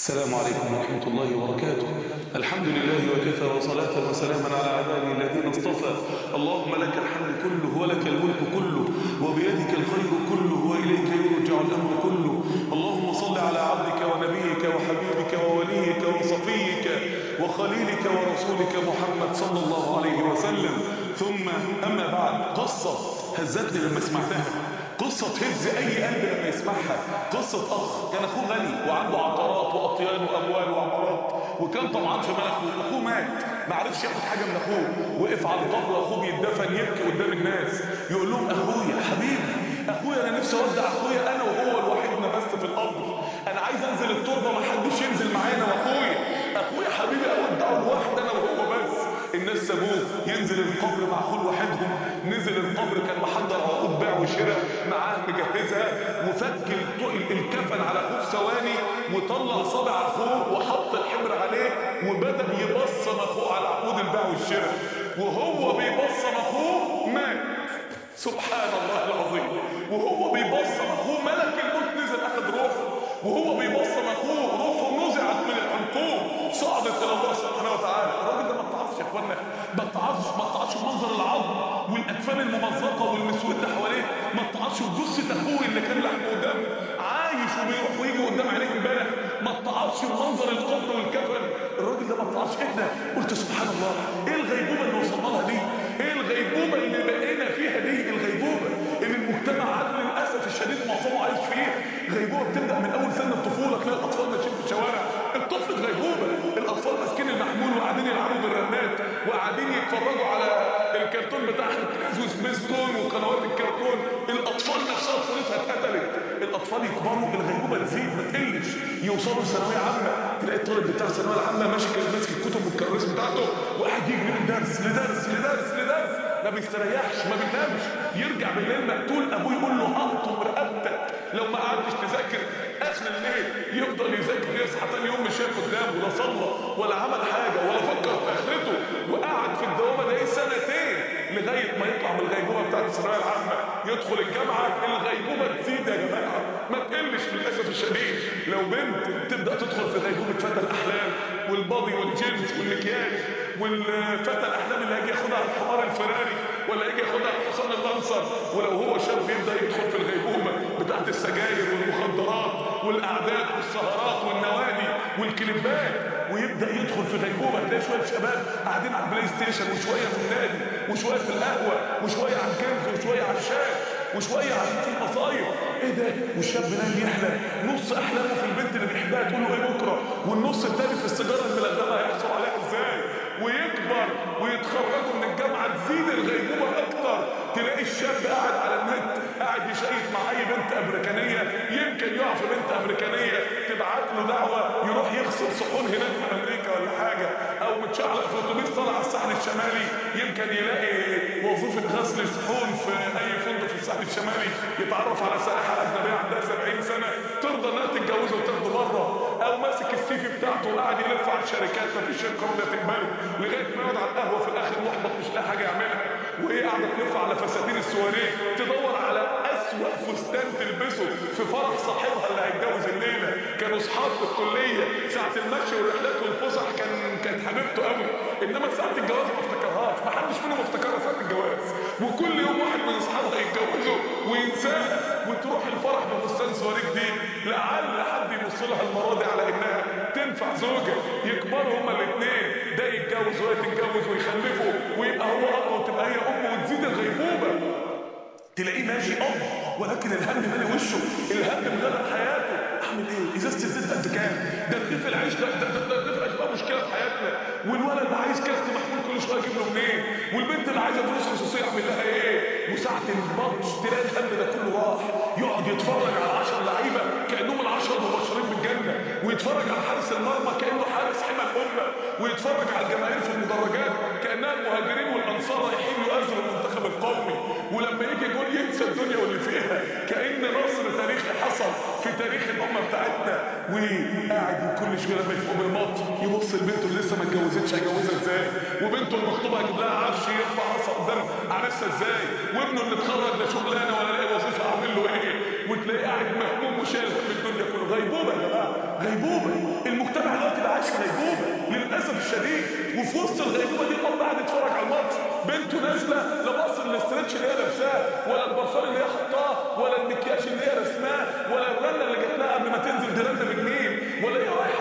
السلام عليكم ورحمة الله وبركاته. الحمد لله وكفى وصلاة وسلاما على عباده الذين اصطفى. اللهم لك الحمد كله ولك الملك كله وبيدك الخير كله وإليك يرجع الأمر كله. اللهم صل على عبدك ونبيك وحبيبك ووليك وصفيك وخليلك ورسولك محمد صلى الله عليه وسلم. ثم أما بعد قصة هزتني لما سمعتها. قصة تهز أي قلب لما يسمعها. قصة أخ كان أخوه غني وعنده عقارات وأطيان وأموال وعمارات. وكان طمعان في مال أخوه أخوه مات. ما عرفش ياخد حاجة من أخوه. وقف على القبر أخوه بيتدفن يبكي قدام الناس. يقول لهم أخويا حبيبي أخويا أنا نفسي أودع أخويا. أنا وهو لوحدنا بس في القبر أنا عايز أنزل التربة ما حدش ينزل معانا. وأخويا أخويا حبيبي أودعه لوحدي أنا الناس سابوه. ينزل القبر مع أخوه لوحدهم نزل القبر كان محضر عقود بيع وشراء. معاه مجهزها. وفك الكفن على أخوه في ثواني. وطلع صابع أخوه وحط الحبر عليه. وبدأ يبصم أخوه على عقود البيع والشراء. وهو بيبصم أخوه مات. سبحان الله العظيم. وهو بيبصم أخوه ملك الموت نزل أخذ روحه. وهو بيبصم أخوه روحه نزعت من الحلقوم صعدت إلى الله سبحانه وتعالى. الراجل ده اخوانا ما اتعرفش ما اتعرفش منظر العظم والأكفان الممزقة والمسوده حواليه ما اتعرفش جثه اخوه اللي كان لحمه ودم عايش وبيروح ويجي قدام عينيك امبارح ما اتعرفش منظر القبر والكفن. الراجل ده ما إيه ده قلت سبحان الله إيه الغيبوبة اللي وصلنا لها دي؟ إيه الغيبوبة اللي بقينا فيها دي؟ الغيبوبة اللي المجتمع عاد للأسف الشديد معظمه عايش فيها غيبوبة بتبدأ من أول سن الطفولة تلاقي الأطفال ماشيين في الشوارع. الطفل غيبوبة الأطفال ماسكين المحمول وقاعدين يلعبوا بالرنات. وقاعدين يتفرجوا على الكرتون بتاع وسبيستون وقنوات الكرتون. الأطفال نفسها طفولتها اتقتلت. الأطفال يكبروا الغيبوبه تزيد ما تقلش يوصلوا ثانوية عامة. تلاقي الطالب بتاع الثانويه العامه ماشي ماسك الكتب والكراسي بتاعته وقاعد يجري من درس لدرس لدرس لدرس. ما بيستريحش ما بينامش. يرجع بالليل مقتول. أبوه يقول له هقطم رقبتك لو ما قعدتش تذاكر اخر الليل يفضل يذاكر يصحى تاني يوم مش شايف قدامه لا صلى ولا عمل حاجة ولا فكر في آخرته وقعد في الدوامة ده سنتين لغاية ما يطلع من الغيبوبة بتاعت الثانويه العامه يدخل الجامعة الغيبوبة تزيد يا جماعة. ما تقلش للأسف الشديد. لو بنت تبدأ تدخل في غيبوبة فتى الأحلام وال body والجينز والمكياج والفتى الأحلام اللي هيجي ياخدها الحمار الفراري ولا يجي ياخدها الحصان اللانسر ولو هو شاب يبدأ يدخل في الغيبوبة. بتاعت السجاير والمخدرات والقعدات والسهرات والنوادي والكليبات ويبدأ يدخل في غيبوبه تلاقي شوية شباب قاعدين على البلاي ستيشن وشوية في النادي وشوية في القهوة وشوية على ال games وشوية على الشاي وشوية قاعدين في المصايف إيه ده؟ والشاب نايم يحلم. نص أحلامه في البنت اللي بيحبها تقول له إيه بكرة؟ والنص التاني في السيجارة الملغمه هيحصل ويكبر ويتخرجوا من الجامعة تزيد الغيبوبة أكتر. تلاقي الشاب قاعد على النت قاعد يشيت مع أي بنت أمريكانية يمكن يقع في بنت أمريكانية تبعت له دعوة يروح يغسل صحون هناك في أمريكا ولا حاجة أو متشعلق في أتوبيس طالع على الساحل الشمالي. يمكن يلاقي وظيفه غسل صحون في أي فندق في الساحل الشمالي يتعرف على سائحة أجنبية عندها 70 سنة ترضى إنها تتجوزه وتاخده بره. أو ماسك السي في بتاعته وقاعد يلف على الشركات مفيش شركة راضيه تقبله لغاية ما يقعد على القهوة في الآخر محبط مش لاقي حاجة يعملها وهي قاعدة تلف على فساتين السواريه تدور على أسوأ فستان تلبسه في فرح صاحبها اللي هيتجوز الليلة. كانوا أصحاب في الكلية ساعة المشي والرحلات والفسح كان كانت حبيبته قوي. إنما ساعة الجواز ما افتكرهاش ما حدش منهم افتكرها ساعة الجواز. وكل يوم واحد من أصحابها يتجوزوا وينساه وتروح الفرح بفستان سواريه جديد لعل حد يبص لها المره دي على إنها تنفع زوجه يكبروا هما الاثنين ده يتجوز وهي تتجوز ويخلفوا ويبقى هو اب وتبقى هي أم وتزيد الغيبوبة. تلاقيه ماشي اب ولكن الهم مالي وشه؟ الهم مغرق حياته. اعمل إيه؟ ازازه الزيت قد كام؟ ده رغيف العيش ده ده رغيف العيش بقى مشكلة في حياتنا. والولد عايز كارت محمول كل شوية أجيب له منين؟ والبنت اللي عايزة فلوس خصوصية اعمل لها إيه؟ وساعة الماتش تلاقي الهم ده كله راح يقعد يتفرج على 10 لعيبة كأنهم العشرة المبشرين بالجنة ويتفرج على حارس المرمى كأنه حارس حمى الامه ويتفرج على الجماهير في المدرجات كأنها المهاجرين والأنصار رايحين يؤازروا المنتخب القومي. ولما يجي جول ينسى الدنيا واللي فيها. كأن نصر تاريخي حصل في تاريخ الأمة بتاعتنا. وقاعد كل شوية لما يفوق من الماتش يبص لبنته اللي لسه ما اتجوزتش هيجوزها إزاي؟ وبنته المخطوبة هيجيب لها عفش يرفع راسها قدام عريسها إزاي؟ وابنه اللي اتخرج لا شغلانه ولا اعمل له إيه؟ وتلاقيه قاعد مهموم وشال في الدنيا كله. غيبوبة يا جماعة. غيبوبة. المجتمع دلوقتي بقى عايش في غيبوبة. للأسف الشديد. وفي وسط الغيبوبة دي الأب قاعد يتفرج على الماتش. بنته نازلة لا بص الاسترتش اللي هي لابساه ولا البصار اللي هي حطاه ولا المكياج اللي هي رسماه ولا الغله اللي جت لها قبل ما تنزل دي رنه بجنيه ولا هي رايحه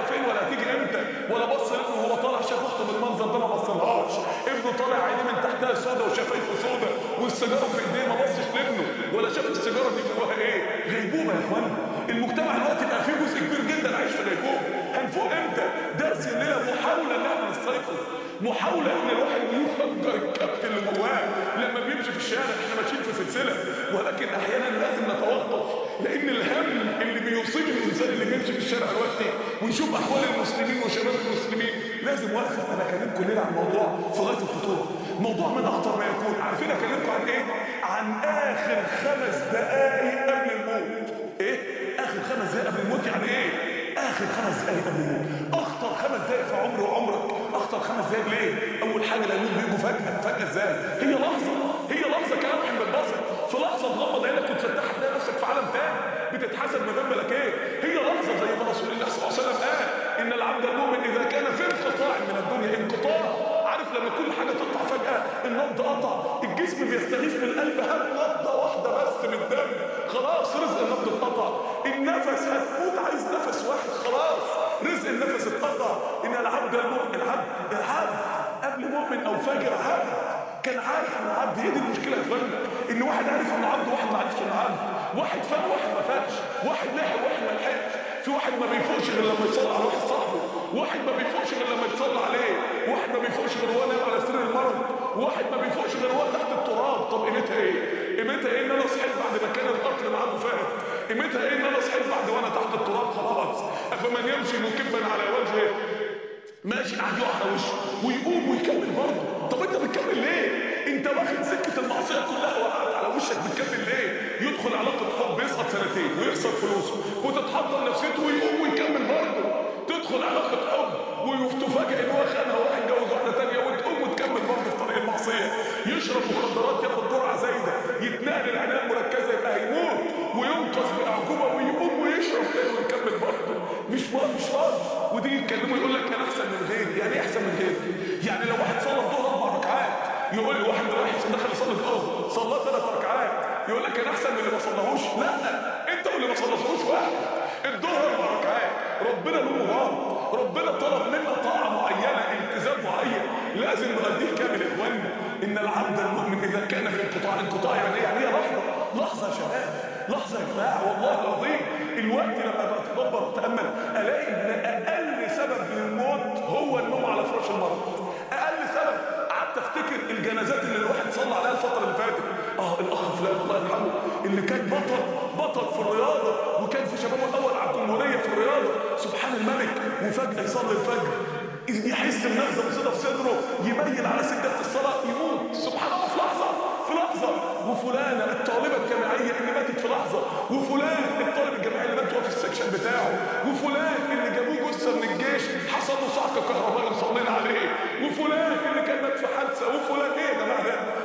ولا بص لابنه وهو طالع شاف اخته بالمنظر ده ما بصلهاش. ابنه طالع عينيه من تحتها سودا وشفايفه سودا والسيجارة في ايديه ما بصش لابنه ولا شاف السيجارة دي جواها إيه؟ غيبوبة يا اخوانا المجتمع دلوقتي بقى فيه جزء كبير جدا عايش في غيبوبة. هنفوق إمتى؟ درس الليلة محاوله إن إحنا نستيقظ. محاولة إن الواحد يفجر الكبت اللي جواه. لما بيمشي في الشارع إحنا ماشيين في سلسلة ولكن أحيانا لازم نتوقف لأن الهم اللي بيصيب الانسان اللي بيمشي في الشارع دلوقتي ونشوف أحوال المسلمين وشباب المسلمين لازم وقفة. أنا أكلمكم ليله عن موضوع في غايه الخطوره موضوع من أخطر ما يكون. عارفين أكلمكم عن إيه؟ عن آخر خمس دقائق قبل الموت. إيه؟ آخر خمس دقائق قبل الموت يعني إيه؟ آخر خمس دقائق قبل الموت. أخطر خمس دقائق في عمري وعمرك. اخطر خمس دقائق ليه؟ أول حاجة العيون بيجوا فجأة. فجأة إزاي؟ هي لحظة. هي لحظة كلام عند البصر في لحظة تغمض عينك وتفتح تلاقي نفسك في عالم تاني. بتتحسب ما بين ملكين. هي لحظة زي ما رسول الله صلى الله عليه وسلم قال إن العبد المؤمن إذا كان في انقطاع من الدنيا انقطاع. عارف لما كل حاجة تقطع فجأة؟ النبض قطع. الجسم بيستغيث بالقلب هات نبضة واحدة بس من الدم؟ خلاص رزق النبض اتقطع. النفس هتموت عايز نفس واحد. خلاص. رزق النفس اتقطع إن العبد المؤمن العبد العبد قبل مؤمن أو فاجر عبد كان عارف انه عبد هي دي المشكلة يا اخوانا إن واحد عارف انه عبد وواحد ما عارفش انه عبد واحد فاق واحد ما فاقش. واحد لحق واحد ما لحقش. في واحد ما بيفوقش غير لما يصلي على واحد صاحبه. واحد ما بيفوقش غير لما يتصلى عليه. واحد ما بيفوقش غير وهو نايم على سرير المرض. واحد ما بيفوقش غير وهو تحت التراب. طب قيمتها إيه؟ قيمتها إيه إن أنا صحيت بعد ما كان القطر معاه فات قيمتها إيه؟ ان أنا صحيت بعد وأنا تحت التراب خلاص. أفمن يمشي مكبا على وجهه. ماشي قاعد يقع على وشه ويقوم ويكمل برضه. طب أنت بتكمل ليه؟ أنت واخد سكة المعصية كلها وقعت على وشك بتكمل ليه؟ يدخل علاقة حب يسقط سنتين ويخسر فلوسه وتتحضر نفسيته ويقوم ويكمل برضه. تدخل علاقة حب وتفاجئ إن هو خانها وراح يتجوز واحدة ثانية وتقوم وتكمل برضه في طريق المعصية. يشرب مخدرات ياخد جرعة زايدة يتنقل العنايه المركزه وينقذ باعجوبه ويقوم ويشرب تاني ويكمل برضه. مش مش فاضي ودي يتكلموا يقول لك أنا أحسن من غيري يعني إيه أحسن من غيري يعني لو واحد صلى الظهر أربع ركعات يقول لي واحد رايح دخل يصلي الظهر صلى ثلاث ركعات يقول لك أنا أحسن من اللي ما صلاهوش لا أنت واللي ما صليتهوش واحد. الظهر أربع ركعات. ربنا له مراد ربنا طلب منا طاعة معينة التزام معين. لازم نؤديه كامل يا إن العبد المؤمن إذا كان في انقطاع انقطاع يعني إيه؟ يعني هي لحظه لحظة يا شباب لحظة يا جماعة والله العظيم الوقت لما بتدبر وتامل ألاقي إن أقل سبب للموت هو النوم على فراش المرض. أقل سبب قعدت أفتكر الجنازات اللي الواحد صلى عليها الفترة اللي فاتت. آه الأخ فلان الله يرحمه اللي كان بطل بطل في الرياضة وكان في شبابه الأول على الجمهورية في الرياضة. سبحان الملك وفجأة يصلي الفجر. يحس بنغزة بصدى في صدره يميل على سجادة الصلاة يموت. سبحان الله في لحظة. وفلانه الطالبه الجامعيه اللي ماتت في لحظة. وفلان الطالب الجامعي اللي مات في السكشن بتاعه. وفلان اللي جابوه جثة من الجيش حصل له صعقه كهربائيه صلينا عليه. وفلان اللي كان مات في حادثة. وفلان إيه ده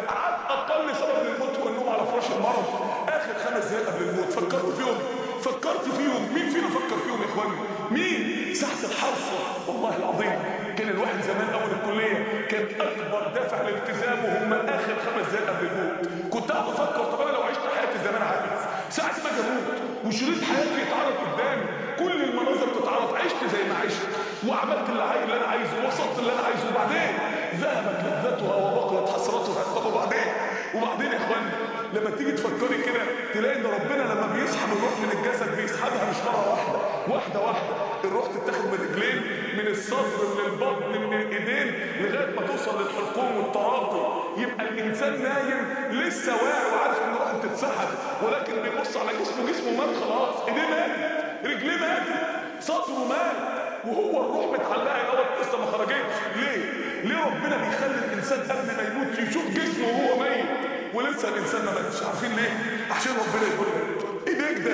قعد أقل سبب للموت هو النوم على فراش المرض. آخر خمس دقايق قبل الموت فكرت فيهم فكرت فيهم مين فينا فكر فيهم يا إخواني؟ مين؟ ساعه الحرصة. والله العظيم كان الواحد زمان أول الكلية كان أكبر دافع لالتزامه هم آخر خمس دقايق قبل الموت. كنت قاعد أفكر طب أنا لو عشت حياتي زي ما أنا عايز ساعة ما أموت وشريط حياتي يتعرض قدامي كل المناظر تتعرض. عشت زي ما عشت. وعملت. اللي أنا عايزه. ووصلت اللي أنا عايزه. وبعدين ذهبت لذتها وبقيت حسرتها طب وبعدين وبعدين يا اخواني لما تيجي تفكري كده تلاقي إن ربنا لما بيسحب الروح من الجسد بيسحبها مش مرة واحدة. واحدة واحدة. الروح تتاخد من رجلين من الصدر من البطن من الايدين لغاية ما توصل للحلقوم والتراقي يبقى الإنسان نايم لسه واعي وعارف ان روحه بتتسحب ولكن بيبص على جسمه جسمه مات خلاص. إيديه ماتت رجليه ماتت صدره مات وهو الروح متعلقة الأول لسه ما خرجتش ليه؟ ليه ربنا بيخلي الإنسان قبل ما يموت يشوف جسمه وهو ميت ولسه الإنسان ما ماتش؟ عارفين ليه؟ عشان ربنا يقول لك إيديك ده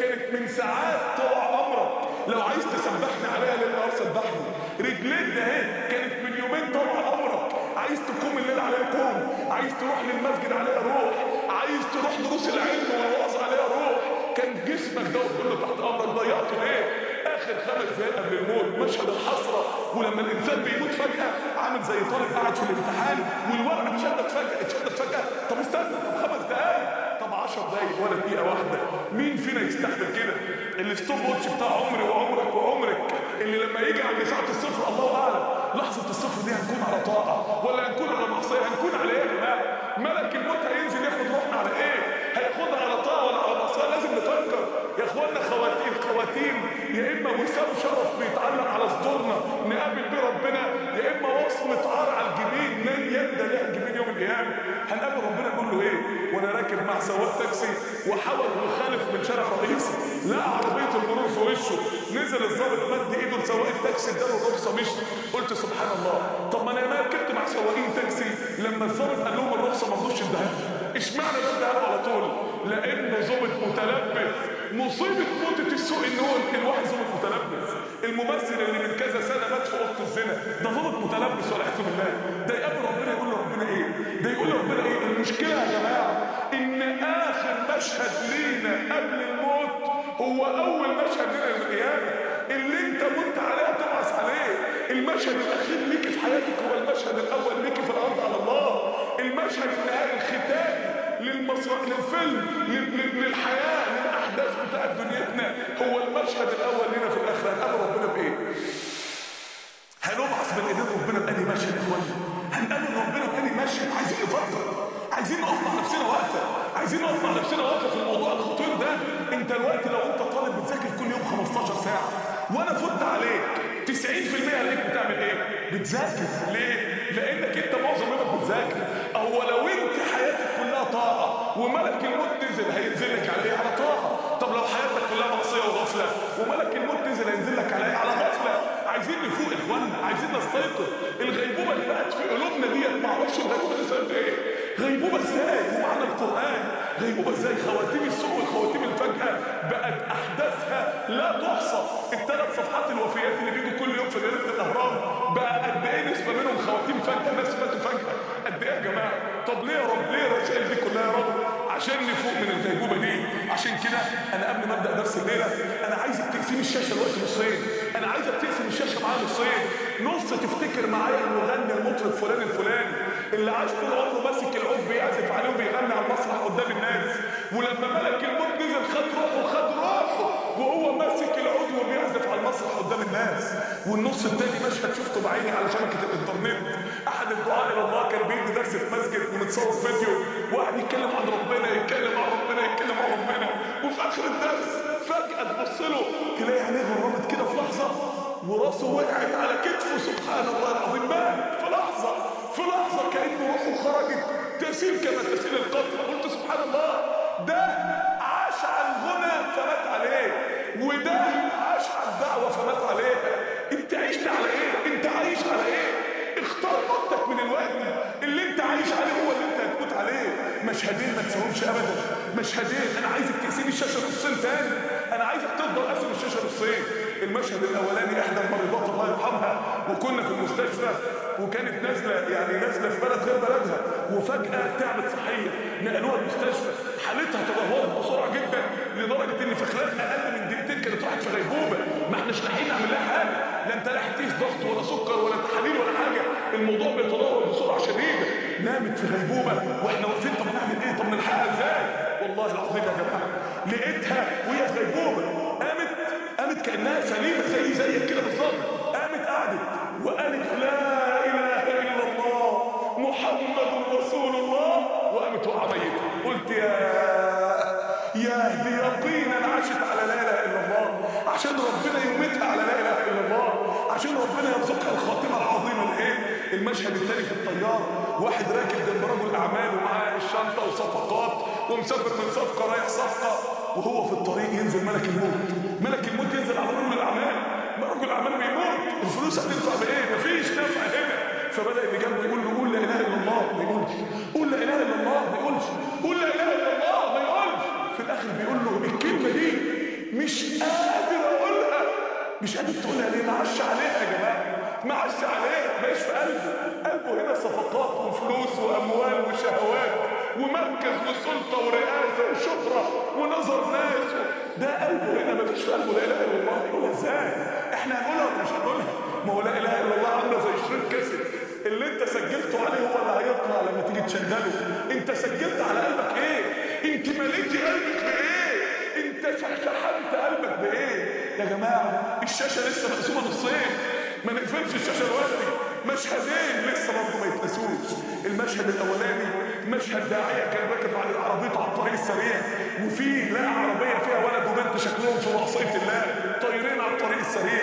كانت من ساعات طلع أمرك. لو عايز تسبحني عليها للنهار سبحني رجليك ده هي كانت من يومين طلع امرك عايز تقوم الليل عليها قوم عايز تروح للمسجد عليها روح عايز تروح دروس العلم والوعظ عليها روح. كان جسمك ده كله تحت أمرك ضيعته ليه؟ آخر خمس دقايق قبل الموت مشهد الحسرة. ولما الإنسان بيموت فجأة عامل زي طالب قاعد في الامتحان والورقة اتشدت فجأة اتشدت فجأة. طب استنى طب خمس دقايق؟ طب 10 دقايق ولا دقيقة واحدة. مين فينا يستحمل كده؟ ال stop watch بتاع عمري وعمرك وعمرك. اللي لما يجي عند ساعة الصفر الله أعلم لحظة الصفر دي هنكون على طاعه ولا هنكون على معصيه هنكون على إيه؟ ملك. الموت هينزل ياخد روحنا على إيه؟ هياخدها على طاعه ولا على معصيه لازم نفكر يا اخوانا خواتيم خواتيم يا إما وسام شرف بيتعلق على صدورنا نقابل بيه ربنا يا إما وصمة عار على الجبين من يندى لها الجبين يوم القيامة. هنقابل ربنا نقول له إيه؟ وأنا راكب مع سواق تاكسي وحاول مخالف من شارع رئيسي لقى عربيه المرور في وشه. نزل الظابط مد إيده لسواق التاكسي اداله الرخصه مشي قلت سبحان الله. طب ما أنا ما ركبت مع سواقين تاكسي. لما الظابط قال لهم الرخصة ما رضوش يديها اشمعنى ده اداها على طول؟ لأنه ظابط متلبس. مصيبة موتة السوق إن هو الواحد ظابط متلبس. الممثل اللي من كذا سنة مات في أوضة الزنا. ده ظابط متلبس والعياذ بالله. ده يقابل ربنا يقول لربنا إيه؟ ده يقول لربنا إيه؟ المشكلة يا جماعة إن آخر مشهد لينا قبل الموت هو أول مشهد لنا القيامة. اللي أنت مت عليه هتبعث عليه. المشهد الأخير ليك في حياتك هو المشهد الأول ليك في الأرض على الله. المشهد النهائي الختامي للمسرح للفيلم لل- لل- للحياة للأحداث بتاعت دنيتنا. هو المشهد الأول لنا في الآخرة. هنقابل ربنا بإيه؟ هنبعث من إيدين ربنا بأني مشهد يا اخوانا هنقابل ربنا بأني مشهد عايزين نفكر عايزين نقف مع نفسنا وقفه عايزين نقف نفسنا وقفه في الموضوع الخطير ده. أنت الوقت لو أنت طالب بتذاكر كل يوم 15 ساعة وأنا فت عليك 90% عليك بتعمل إيه؟ بتذاكر. ليه؟ لأنك أنت معظم يومك بتذاكر. هو لو أنت حياتك كلها طاعه وملك الموت نزل هينزل لك على طاعه طب لو حياتك كلها معصيه وغفلة وملك الموت نزل هينزل لك على إيه على غفلة. عايزين نفوق يا اخوانا عايزين نستيقظ. الغيبوبة اللي بقت في قلوبنا ديت ما أعرفش الغيبوبه دي إيه. غيبوبه إزاي ومعنى القرآن غيبوبه إزاي خواتيم السوء والخواتيم الفجأة بقت أحداثها لا تحصى. الثلاث صفحات الوفيات اللي بيجوا كل يوم في جريدة الأهرام بقى قد إيه نسبة منهم خواتيم فجأة ناس ماتوا فجأة. قد إيه يا جماعة؟ طب ليه يا رب؟ ليه الرسائل دي كلها يا رب عشان نفوق من الغيبوبه دي. عشان كده أنا قبل ما أبدأ درس الليلة أنا عايزك تقسم الشاشة دلوقتي نصين. أنا عايزك تقسم الشاشة معايا نصين. نص تفتكر معايا المغني المطرب فلان الفلاني. اللي عاش طول عمره ماسك العود بيعزف عليه وبيغني على المسرح قدام الناس. ولما ملك الموت نزل خد روحه خد روحه وهو ماسك العود وبيعزف على المسرح قدام الناس. والنص التاني مشهد شفته بعيني على شبكة الإنترنت. أحد الدعاء إلى الله كان بيدي درس في مسجد ومتصور فيديو. واحد يتكلم عن ربنا يتكلم عن ربنا يتكلم عن ربنا. وفي آخر الدرس فجأة تبص له تلاقي عينيه غربت كده في لحظة وراسه وقعت على كتفه. سبحان الله العظيم مات في لحظة. في لحظة كأنه روحه خرجت تسيل كما تسيل القطر قلت سبحان الله ده عاش على الغنى فمات عليه وده عاش على الدعوه فمات عليها أنت عشت على إيه؟ أنت عايش على إيه؟ اختار موتك من الوقت. اللي أنت عايش عليه هو اللي أنت هتموت عليه. مشهدين ما تساومش ابدا. مشهدين. أنا عايزك تقسم الشاشة نصين تاني. أنا عايزك تفضل قاسم الشاشة نصين المشهد الأولاني إحدى المريضات الله يرحمها. وكنا في المستشفى وكانت نازلة يعني نازلة في بلد غير بلدها. وفجأة تعبت صحية. نقلوها المستشفى. حالتها تدهورت بسرعة جدا لدرجة إن في خلال أقل من دقيقتين كانت راحت في غيبوبة. ما إحناش لاحقين نعمل لها حاجة. لا أنت تقيس ضغط ولا سكر ولا تحاليل ولا حاجة. الموضوع بيتدهور بسرعة شديدة. نامت في غيبوبة. وإحنا واقفين طب نعمل إيه؟ طب نلحقها إزاي؟ والله العظيم يا جماعة لقيتها وهي في غيبوبة. قامت قامت كأنها سليمة زي زيك كده بالظبط. قامت قعدت وقالت لا إله إلا الله محمد رسول الله. وقامت وقع ميتة. قلت يا يا يقينا عاشت على لا إله إلا الله. عشان ربنا يميتها على لا إله إلا الله. عشان ربنا يرزقها المشهد الثاني في الطيار واحد راكب جنب رجل أعمال ومعاه الشنطة وصفقات ومسافر من صفقة رايح صفقة وهو في الطريق ينزل ملك الموت. ملك الموت ينزل على رجل الاعمال ما رجل الاعمال بيموت. الفلوس هتدفع بإيه؟ مفيش نفع هنا. فبدأ اللي يقول له قول لا إله إلا الله ما يقولش. قول لا إله إلا الله ما يقولش. قول لا إله إلا الله ما يقولش. في الآخر بيقول له الكلمة دي مش قادر أقولها. مش قادر تقولها ليه؟ معش عليها يا جماعة معش عليها ماش في قلبه. قلبه هنا صفقات وفلوس وأموال وشهوات ومركز وسلطة ورئاسة وشهرة ونظر ناس. ده قلبه هنا ما فيش في قلبه لا إله إلا الله. إزاي؟ إحنا هنقولها ولا مش هنقولها. ما هو لا إله إلا الله عاملة زي شريط كاسيت اللي أنت سجلته عليه هو اللي هيطلع لما تيجي تشغله. أنت سجلت على قلبك إيه؟ أنت مليتي قلبك بإيه؟ أنت شحنت قلبك بإيه؟ يا جماعة الشاشة لسه مقسومة نصين. ما نقفلش الشاشة دلوقتي مشهدين لسه برضه ما يتنسوش. المشهد الأولاني مشهد داعية كان راكب على عربيته على الطريق السريع وفي لقى عربية فيها ولد وبنت شكلهم في معصيه الله طايرين على الطريق السريع.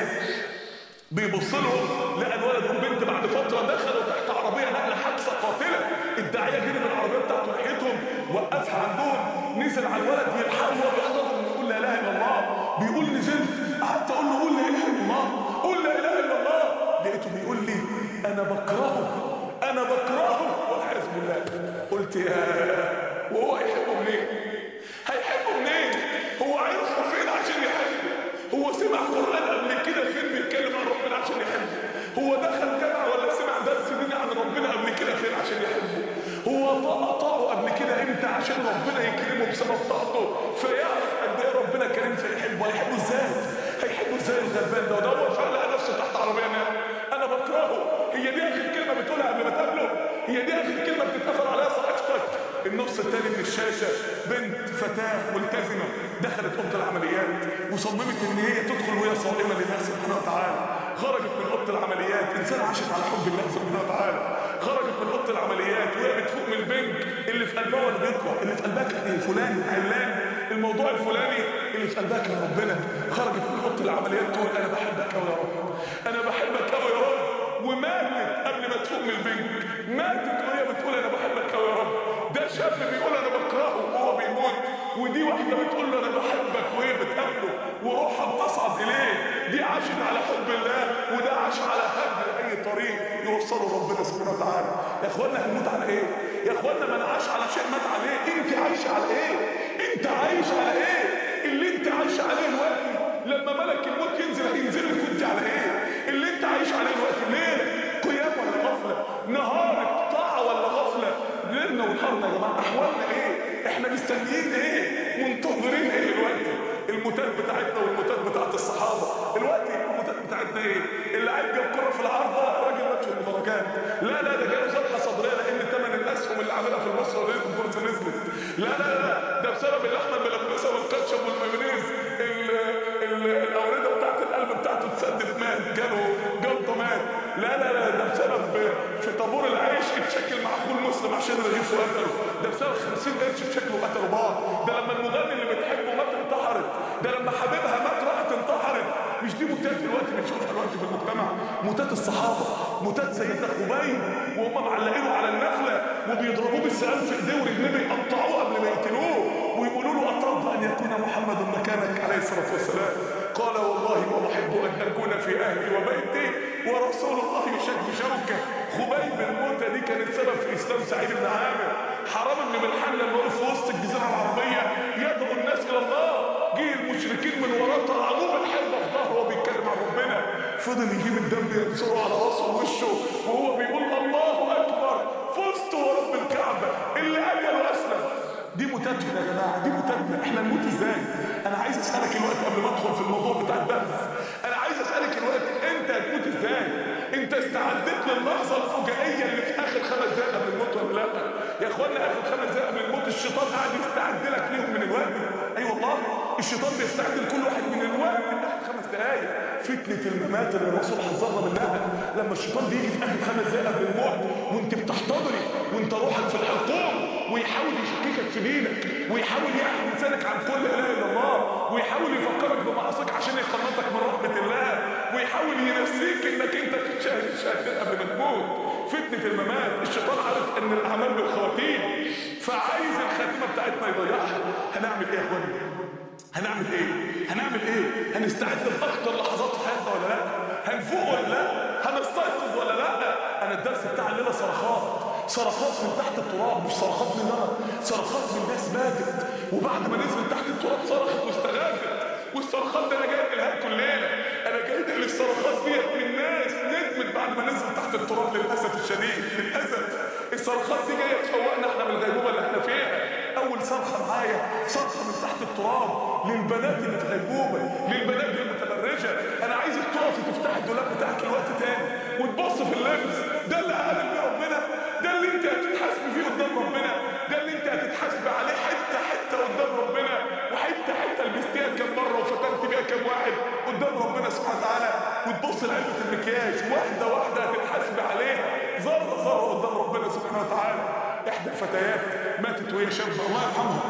بيبص لهم لقى الولد والبنت بعد فترة دخلوا تحت عربية نقله حادثة قاتلة. الداعية جري من العربية بتاعته ناحيتهم وقفها عندهم. نزل على الولد يلحقه وهو بيحضرهم يقول لا إله إلا الله. بيقول نزلت قعدت أقول له قول لا اله الا الله قول لا اله الا الله لقيته بيقول لي أنا بكرهه أنا بكرهه والعياذ بالله قلت يا وهو هيحبه منين هيحبه منين هو عرفه فين عشان يحبه هو سمع قرآن قبل كده فين بيتكلم عن ربنا عشان يحبه هو دخل جامعة ولا سمع درس ديني عن ربنا قبل كده فين عشان يحبه هو طاعه طاعه قبل كده إمتى عشان ربنا يكرمه بسبب طاعته فيعرف قد إيه ربنا كريم فيحبه هيحبه إزاي هيحبه إزاي الغلبان ده وده هو فعلا نفسه تحت عربيه نام أنا بكرهه هي دي اخر كلمه بتقولها قبل ما تقابله هي دي اخر كلمه بتتقفل عليها صحيفتك النص الثاني من الشاشه بنت فتاه ملتزمه دخلت اوضه العمليات وصممت ان هي تدخل وهي صائمه لله سبحانه وتعالى. خرجت من اوضه العمليات انسان عاشت على حب الله سبحانه وتعالى. خرجت من اوضه العمليات وهي بتفوق من البنك اللي في قلبها ولا اللي في قلبها كان فلان علان. الموضوع الفلاني اللي في قلبها كان ربنا. خرجت من اوضه العمليات تقول أنا بحبك قوي يا رب. أنا بحبك قوي يا رب. وماتت قبل ما تفوق من البنك. ماتت وهي بتقول أنا بحبك قوي يا رب. ده شاب بيقول أنا بكرهه وهو بيموت ودي واحدة بتقول له أنا بحبك وهي بتقابله وروحها بتصعد إليه. دي عاشت على حب الله وده عاش على هدي أي طريق يوصله ربنا سبحانه وتعالى. يا اخوانا هنموت على إيه؟ يا اخوانا من عاش على شيء مات عليه. أنت عايش على إيه؟ أنت عايش على إيه؟ اللي أنت عايش عليه دلوقتي لما ملك الموت ينزل هينزل لك كنت على إيه؟ اللي أنت عايش عليه دلوقتي ليه قيام ولا غفلة؟ نهارك ونهارنا يا جماعة أحوالنا إيه؟ إحنا مستنيين إيه؟ منتظرين إيه دلوقتي؟ الموتات بتاعتنا والموتات بتاعت الصحابة. دلوقتي الموتات بتاعتنا إيه؟ اللعيب جاب كرة في العارضة الراجل مات في المدرجات لا لا ده جاله ذبحه صدرية لأن ثمن الأسهم اللي عاملها في البصره دي البورصه نزلت. لا لا لا ده بسبب اللحمه الملبسه والكاتشب والمايونيز. في طابور العيش اتشكل مع اخوه المسلم عشان رغيفه قتله ده. بسبب 50 قرش اتشكلوا قتلوا بعض ده لما المغني اللي بتحبه مات انتحرت. ده لما حبيبها مات راحت انتحرت. مش دي موتات دلوقتي بنشوفها دلوقتي في المجتمع؟ موتات الصحابة موتات سيدنا خبيب وهم معلقينه على النخلة وبيضربوه بالسهام في ايديه ورجليه بيقطعوه قبل ما يقتلوه ويقولوا له اطرد أن يكون محمد مكانك عليه الصلاة والسلام. قال والله ما أحب أن أكون في أهلي وبيتي ورسول الله يشد شوكة. خبيب الموتة دي كانت سبب في إسلام سعيد بن عامر. حرام بن ملحان لما وقف في وسط الجزيرة العربية يدعو الناس إلى الله. جه المشركين من وراه طلعوه بالحلبه في ظهره وهو بيتكلم عن ربنا. فضل يجيب الدم ينصره على راسه ووشه وهو بيقول الله أكبر. فزت ورب الكعبة. اللي قتله اسلم دي موتاتنا يا جماعة دي موتاتنا إحنا نموت إزاي؟ أنا عايز أسألك الوقت قبل ما أدخل في الموضوع بتاع الدرس أنا عايز أسألك الوقت. أنت هتموت إزاي؟ انت استعدت للحظه الفجائية اللي في آخر خمس دقائق قبل الموت ولا لا؟ يا اخوانا آخر خمس دقائق قبل الموت الشيطان قاعد يستعد لك ليهم من الوقت. أي أيوة والله الشيطان بيستعد لكل واحد من الوقت من آخر خمس دقائق فتنة الممات اللي الرسول حذرنا منها لما الشيطان بيجي في آخر خمس دقائق قبل الموت وأنت بتحتضري وأنت روحك في الحلقوم ويحاول يشككك في دينك ويحاول يعمل لسانك عن كل إله إلا الله ويحاول يفكرك بمعاصيك عشان يقنطك من رحمة الله. ويحاول ينسيك إنك أنت تشاهد الشهادتين قبل ما تموت. فتنة الممات. الشيطان عارف إن الأعمال بالخواتيم فعايز الخاتمة بتاعتنا يضيعها. هنعمل إيه يا هنعمل إيه؟ هنعمل إيه؟ هنستعد لاخطر لحظات في حياتنا ولا لأ؟ هنفوق ولا لأ؟ هنستيقظ ولا لأ؟ أنا الدرس بتاع الليلة صرخات. صرخات من تحت التراب مش صرخات من نار صرخات من ناس ماتت. وبعد ما نزلت تحت التراب صرخت واستغاثت والصرخات ده أنا جاي لها كل ليله أنا جاي للصرخات ديت من ناس ندمت بعد ما نزلت تحت التراب للأسف الشديد للأسف. الصرخات دي جاية تفوقنا إحنا من الغيبوبة اللي إحنا فيها. أول صرخة معايا صرخة من تحت التراب للبنات اللي في غيبوبه للبنات المتبرجة. أنا عايزك تقفي تفتح الدولاب بتاعك الوقت تاني وتبص في اللبس ده اللي عمل بيه ربنا. ده اللي أنت هتتحاسبي فيه قدام ربنا. ده اللي أنت هتتحاسبي عليه حتة حتة قدام ربنا. بيها كام واحد قدام ربنا سبحانه وتعالى وتبص لعلبه المكياج. واحدة واحدة هتتحاسبي عليها. ذره ذره قدام ربنا سبحانه وتعالى. إحدى الفتيات ماتت وهي شابة. الله يرحمها.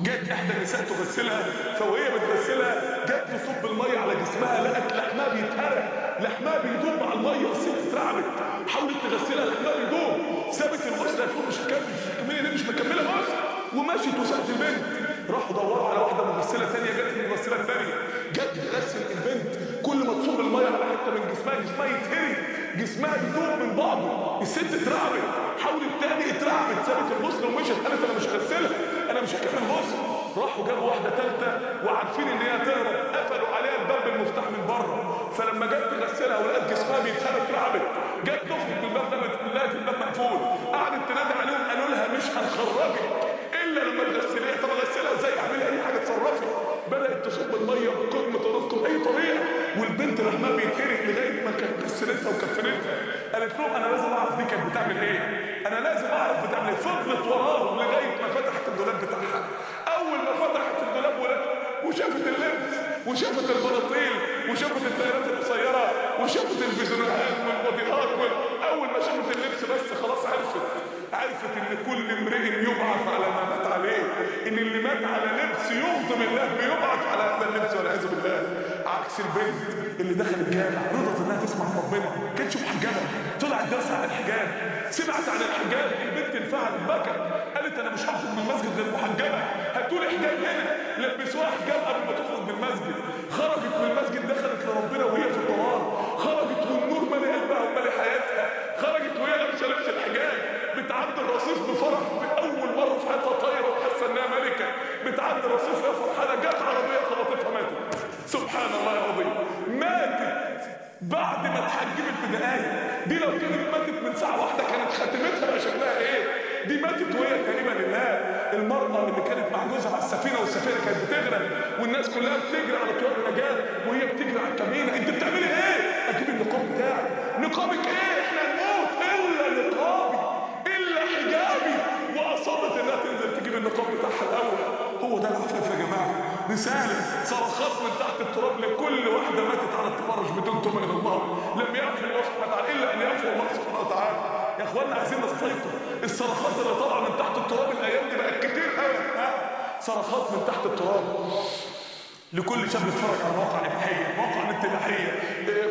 جت إحدى النساء تغسلها. فوهي بتغسلها جت تصب المية على جسمها لقت لحمها بيتهرق لحمها بيدوب مع المية الست اترعبت. حاولت تغسلها لحمها بيدوب. سابت الغسله تقول مش هكمل مش ليه مش مكمله غسل ومشيت وسابت البنت. راحوا دوروا على واحدة مغسله ثانية جت المغسله الثانية جت تغسل البنت. كل ما تصب المية على حتة من جسمها جسمها يتهري. جسمها يدوب من بعضه. الست اترعبت. حاولت تاني اترعبت. سابت الغسل ومشت قالت أنا مش هغسلها. أنا مش هكمل غسل راحوا جابوا واحدة ثالثه وعارفين إن هي تهرب قفلوا عليها الباب بالمفتاح من بره. فلما جت تغسلها ولقت جسمها بيتهرب اترعبت. جت تخرج بالباب ده لقت الباب مقفول. قعدت تنادي عليهم قالوا لها مش هنخرجك. إلا لما تغسليها طب اغسلها إزاي اعملي أي حاجة تصرفي بدأت تصب الميه بقمه الرفق باي طريقة. والبنت لحمها بيتهرق لغايه ما كانت غسلتها وكفنتها قالت لهم أنا لازم أعرف دي كانت بتعمل إيه. أنا لازم أعرف بتعمل إيه. فضلت وراهم لغاية ما فتحت الدولاب بتاعها. أول ما فتحت الدولاب وشافت اللبس وشافت البناطيل وشافت الدائرات القصيرة وشافت الفيزونات والبوديهات أول ما شافت اللبس بس خلاص عرفت. عرفت إن كل امرئ يبعث على ما مات عليه إن اللي مات على لبس يغضب الله بيبعث على هذا اللبس والعياذ بالله. عكس البنت اللي دخلت الجامع رضت إنها تسمع ربنا. كانتش محجبه طلعت درس عن الحجاب. سمعت عن الحجاب البنت انفعلت بكت قالت أنا مش هخرج من المسجد غير محجبة. هاتوا لي حجاب هنا. لبسوها حجاب قبل ما تخرج من المسجد. خرجت من المسجد دخلت لربنا وهي في الضلال خرجت والنور مالي قلبها ومالي حياتها خرجت وهي لابسه لبس الحجاب بتعدي الرصيف بفرح اول مرة في حياتها طايرة وحاسة إنها ملكة. بتعدي الرصيف يا فرحانه جت عربية خبطتها ماتت. سبحان الله العظيم. ماتت بعد ما اتحجبت بدقايق. دي لو كانت ماتت من ساعة واحدة كانت خاتمتها بقى شكلها إيه؟ دي ماتت وهي كريمه لله. المراه اللي كانت مع جوزها على السفينة والسفينة كانت بتغرق والناس كلها بتجري على طيار النجاه وهي بتجري على الكمينة. أنت بتعملي إيه؟ أجيب النقاب بتاعي نقابك إيه إحنا هنموت الا نقابي الا حجابي واصرت انها النقاب بتاعها الأول. هو ده العفاف يا جماعة. رساله صرخات من تحت التراب لكل واحدة ماتت على التبرج بدون توبه إلى الله. لم يغفر الله سبحانه وتعالى إلا أن يغفر الله سبحانه وتعالى. يا اخوانا عايزين نستيقظ. الصرخات اللي طالعة من تحت التراب الأيام دي بقت كتير قوي. صرخات من تحت التراب. لكل شاب يتفرج على مواقع اباحيه مواقع نت اباحيه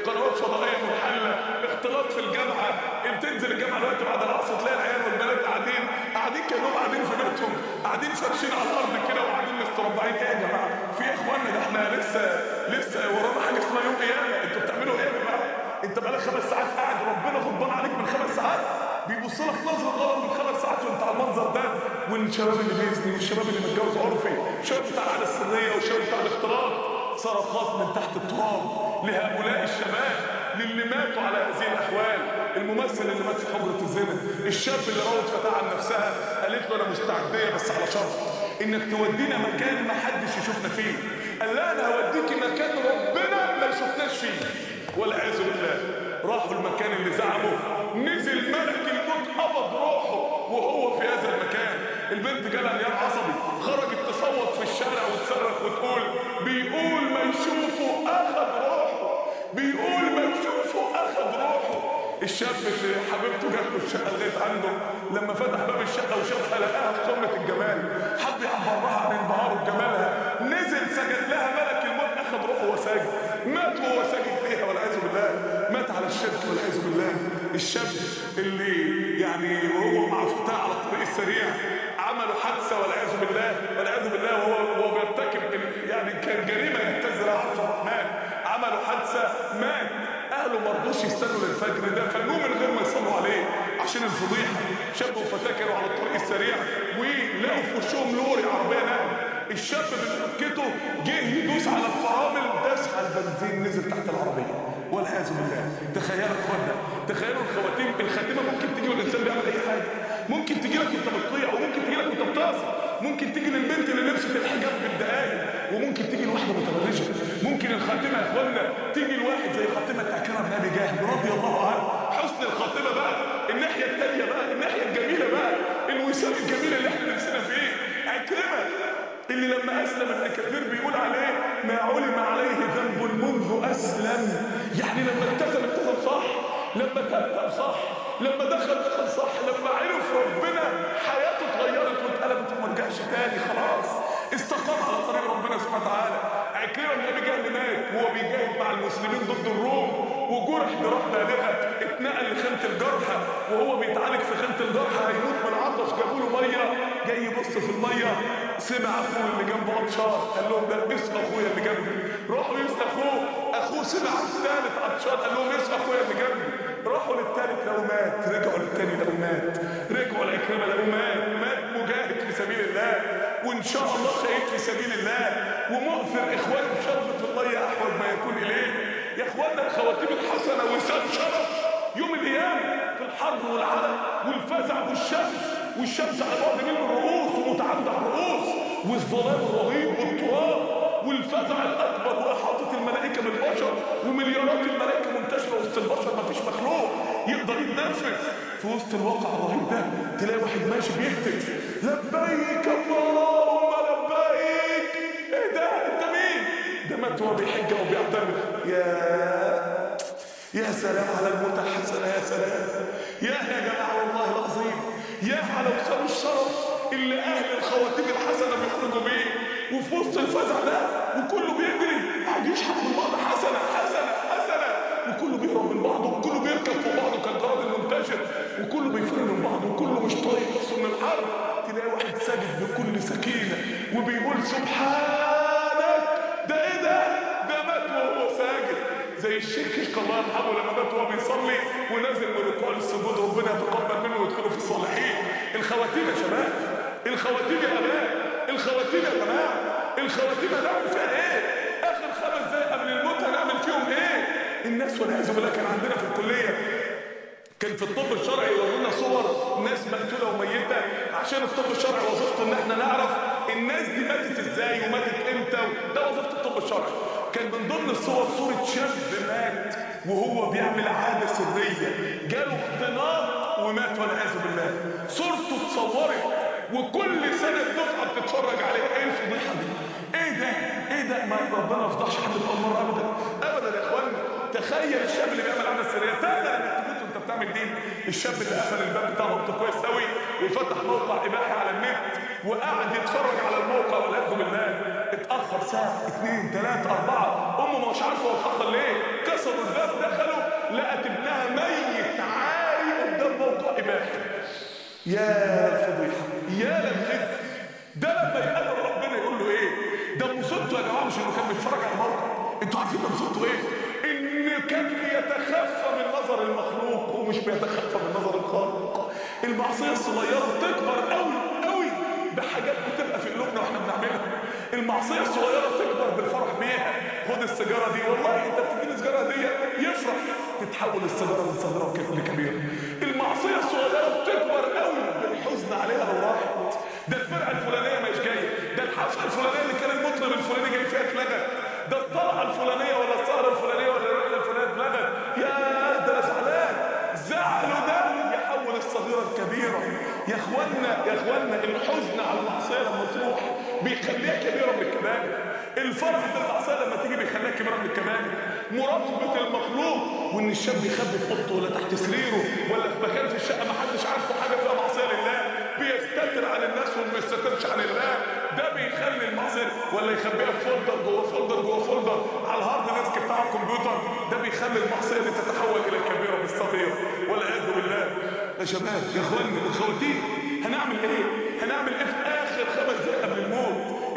قنوات فضائية منحله اختلاط في الجامعة. بتنزل الجامعة دلوقتي بعد العصر تلاقي العيال والبنات قاعدين كأنهم قاعدين في بيتهم قاعدين فرشين على الأرض كده وقاعدين مستربعين إيه يا جماعة. في يا اخوانا ده إحنا لسه لسه ورانا حاجة اسمها يوم قيامة. أنتوا بتعملوا إيه يا جماعة؟ أنت بقالك خمس ساعات قاعد ربنا غضبان عليك من خمس ساعات. بيبص لك نظرة غلط من خمس ساعات وأنت على المنظر ده. والشباب اللي بيزني والشباب اللي متجوز عرفي والشباب بتاع العاده السرية والشباب بتاع الاختلاط صرخات من تحت التراب لهؤلاء الشباب. للي ماتوا على هذه الأحوال. الممثل اللي مات في حجره الزنا الشاب اللي راوت فتاة عن نفسها قالت له أنا مستعدية بس على شرط إنك تودينا مكان ما حدش يشوفنا فيه. قال لها أنا هوديكي مكان ربنا ما يشوفناش فيه. والعياذ بالله راحوا المكان اللي زعموا نزل ملك الموت قبض روحه وهو في هذا المكان. البنت جالها انهيار عصبي خرجت تصوت في الشارع وتصرخ وتقول بيقول ما يشوفه اخذ روحه بيقول ما يشوفه أخذ روحه. الشاب اللي حبيبته جات له الشقه لغايه عنده لما فتح باب الشقة وشافها لقاها في قمه الجمال. حب يعبرها عن انبهاره بجمالها نزل سجد لها ملك الموت أخذ روحه وهو ساجد مات وهو ساجد ليها والعياذ بالله. مات على الشرك والعياذ بالله. الشاب اللي يعني وهو مع فتاه على الطريق السريع عملوا حادثة والعياذ بالله. والعياذ بالله وهو وهو بيرتكب يعني كان جريمة يهتز عملوا حادثه مات. أهله ما رضوش يستنوا للفجر ده. فنوه من غير ما يصلوا عليه. عشان الفضيحة شاب وفتاه كانوا على الطريق السريع ولقوا في وشهم لوري عربية نقل. الشاب بشبكته جه يدوس على الفرامل. داس على البنزين نزل تحت العربية. والعياذ بالله. تخيلوا اخوانا تخيلوا الخواتيم. الخاتمة ممكن تيجي والإنسان بيعمل أي حاجة. ممكن تجي لك وأنت بتطيع وممكن تجي لك بتعصي ممكن تيجي للبنت اللي لبست الحجاب بالدقايق. وممكن تيجي لواحدة متبرجة. ممكن الخاتمة يا اخوانا تيجي لواحد زي خاتمة عكرمه بن ابي جهل رضي الله عنه. حسن الخاتمة بقى الناحية الثانية بقى الناحية الجميلة بقى الوسام الجميل اللي إحنا نفسنا فيه. عكرمه اللي لما أسلم ابن كثير بيقول عليه ما علم عليه ذنب منذ أسلم. يعني لما التزم التزم صح لما تبتم صح لما دخل دخل صح لما عرف ربنا حياته اتغيرت واتقلبت وما رجعش تاني خلاص استقام على طريق ربنا سبحانه وتعالى. بن ابي جهل مات وهو بيجاهد مع المسلمين ضد الروم وجرح جراح بالغه اتنقل لخيمه الجرحى وهو بيتعالج في خيمه الجرحى هيموت من عطش جابوا له مية جاي يبص في المية سمع أخوه اللي جنبه عطشان قال لهم ده اسم أخويا اللي جنبي. راحوا يسال أخوه أخوه سمع الثالث عطشان قال لهم اسم أخويا اللي جنبي. راحوا للثالث لقوا مات رجعوا للثاني لقوا مات. رجعوا لعكرمه لقوا مات مات مجاهد في سبيل الله وإن شاء الله شهيد في سبيل الله. ومؤثر اخوانه بشربة الميه احوج ما يكون إليه. يا اخوانا الخواتيم الحسنة وسام شرف يوم القيامه في الحر والعرق والفزع والشمس والشمس على بعد من الرؤوس ومتعدى الرؤوس. والظلام الرهيب والتراب والفزع الأكبر وإحاطة الملائكة بالبشر ومليارات الملائكة منتشرة وسط البشر مفيش مخلوق يقدر يتنفس. في وسط الواقع الرهيب ده تلاقي واحد ماشي بيهتف. لبيك إيه ده انت مين ده مات وهو بيحج وبيعتمر يا يا سلام على الموتى الحسنه يا سلام. يا يا جماعة والله العظيم. يا على وصول الشرف اللي أهل الخواتيم الحسنة بيخرجوا بيه. وفي وسط الفزع ده وكله بيجري. قاعد يشحن من بعض. حسنة حسنة حسنة. وكله بيهرب من بعضه. وكله بيركب في بعضه كالجراد المنتشر. وكله بيفر من بعضه. وكله مش طايق نفسه من الحر تلاقي واحد ساجد بكل سكينة. وبيقول سبحانك زي الشيخ يرحمه لما مات وهو بيصلي ونزل من ركوع السجود ربنا يتقبل منه ويدخله في الصالحين الخواتيم يا شباب الخواتيم يا ابناء الخواتيم يا جماعة الخواتيم هنعمل فيها إيه؟ آخر خمس دقايق قبل الموت هنعمل فيهم إيه؟ الناس والعياذ بالله كان عندنا في الكلية كان في الطب الشرعي يورونا صور ناس مقتولة وميتة عشان الطب الشرعي وظيفته إن إحنا نعرف الناس دي ماتت إزاي وماتت إمتى ده وظيفة الطب الشرعي كان من ضمن الصور صورة شاب مات وهو بيعمل عادة سرية. جاله اختناق ومات والعياذ بالله. صورته اتصورت وكل سنة الدفعه بتتفرج عليها إيه الفضيحه دي؟ إيه ده؟ إيه ده؟ ما ربنا ما يفضحش حد في مره ابدا. ابدا يا اخوانا تخيل الشاب اللي بيعمل عادة سرية. تقدر إنك تموت وأنت بتعمل دين الشاب اللي قفل الباب بتاعه ربط كويس قوي وفتح موقع إباحي على النت وقعد يتفرج على الموقع والعياذ بالله. اتاخر ساعه اثنين ثلاثة أربعة. أمه مش عارفة هو اتاخر ليه. كسروا الباب دخلوا لقت ابنها ميت عاري قدام موقع اباحي يا الفضيحه يا للخزي ده لما يقابل ربنا يقول له إيه؟ ده مصيبته يا جماعة مش إنه كان بيتفرج على الموقع. أنتوا عارفين ده مصيبته إيه؟ إن كان بيتخفى من نظر المخلوق ومش بيتخفى من نظر الخالق. المعصية الصغيرة تكبر قوي قوي بحاجات بتبقى في قلوبنا وإحنا بنعملها. المعصية الصغيرة تكبر بالفرح بيها. خد السيجارة دي. والله انت بتجيب السيجارة دي. يفرح. تتحول السيجارة من صغيره لكبيره المعصية الصغيرة بتكبر قوي. بالحزن عليها لو راحت ده الفرقه الفلانية مش جاية ده الحفلة الفلانية اللي كان المطرب الفلاني جاي فيها اتلغى. ده الطلعة الفلانية ولا السهره الفلانية ولا الرحله الفلانية اتلغت يا ده أنا زعلان. زعله ده. يحول الصغيرة الكبيره يا اخوانا يا اخوانا الحزن على المعصية لما تروح بيخليها كبيرة من الكبائر الفرح بالمعصيه لما تيجي بيخليها كبيرة من الكبائر مراقبه المخلوق وإن الشاب يخبي في أوضته ولا تحت سريره ولا في مكان في الشقة ما حدش عارفه حاجة فيها معصية لله. بيستتر عن الناس وما يستترش عن الله. ده بيخلي المعصيه ولا يخبيها في folder جوه folder جوه folder؟ على ال hard disk بتاع الكمبيوتر. ده بيخلي المعصية دي تتحول إلى كبيرة مش صغيره والعياذ بالله. يا شباب يا إخواني الخواتيم هنعمل إيه؟ هنعمل إيه في آخر خمس الموت؟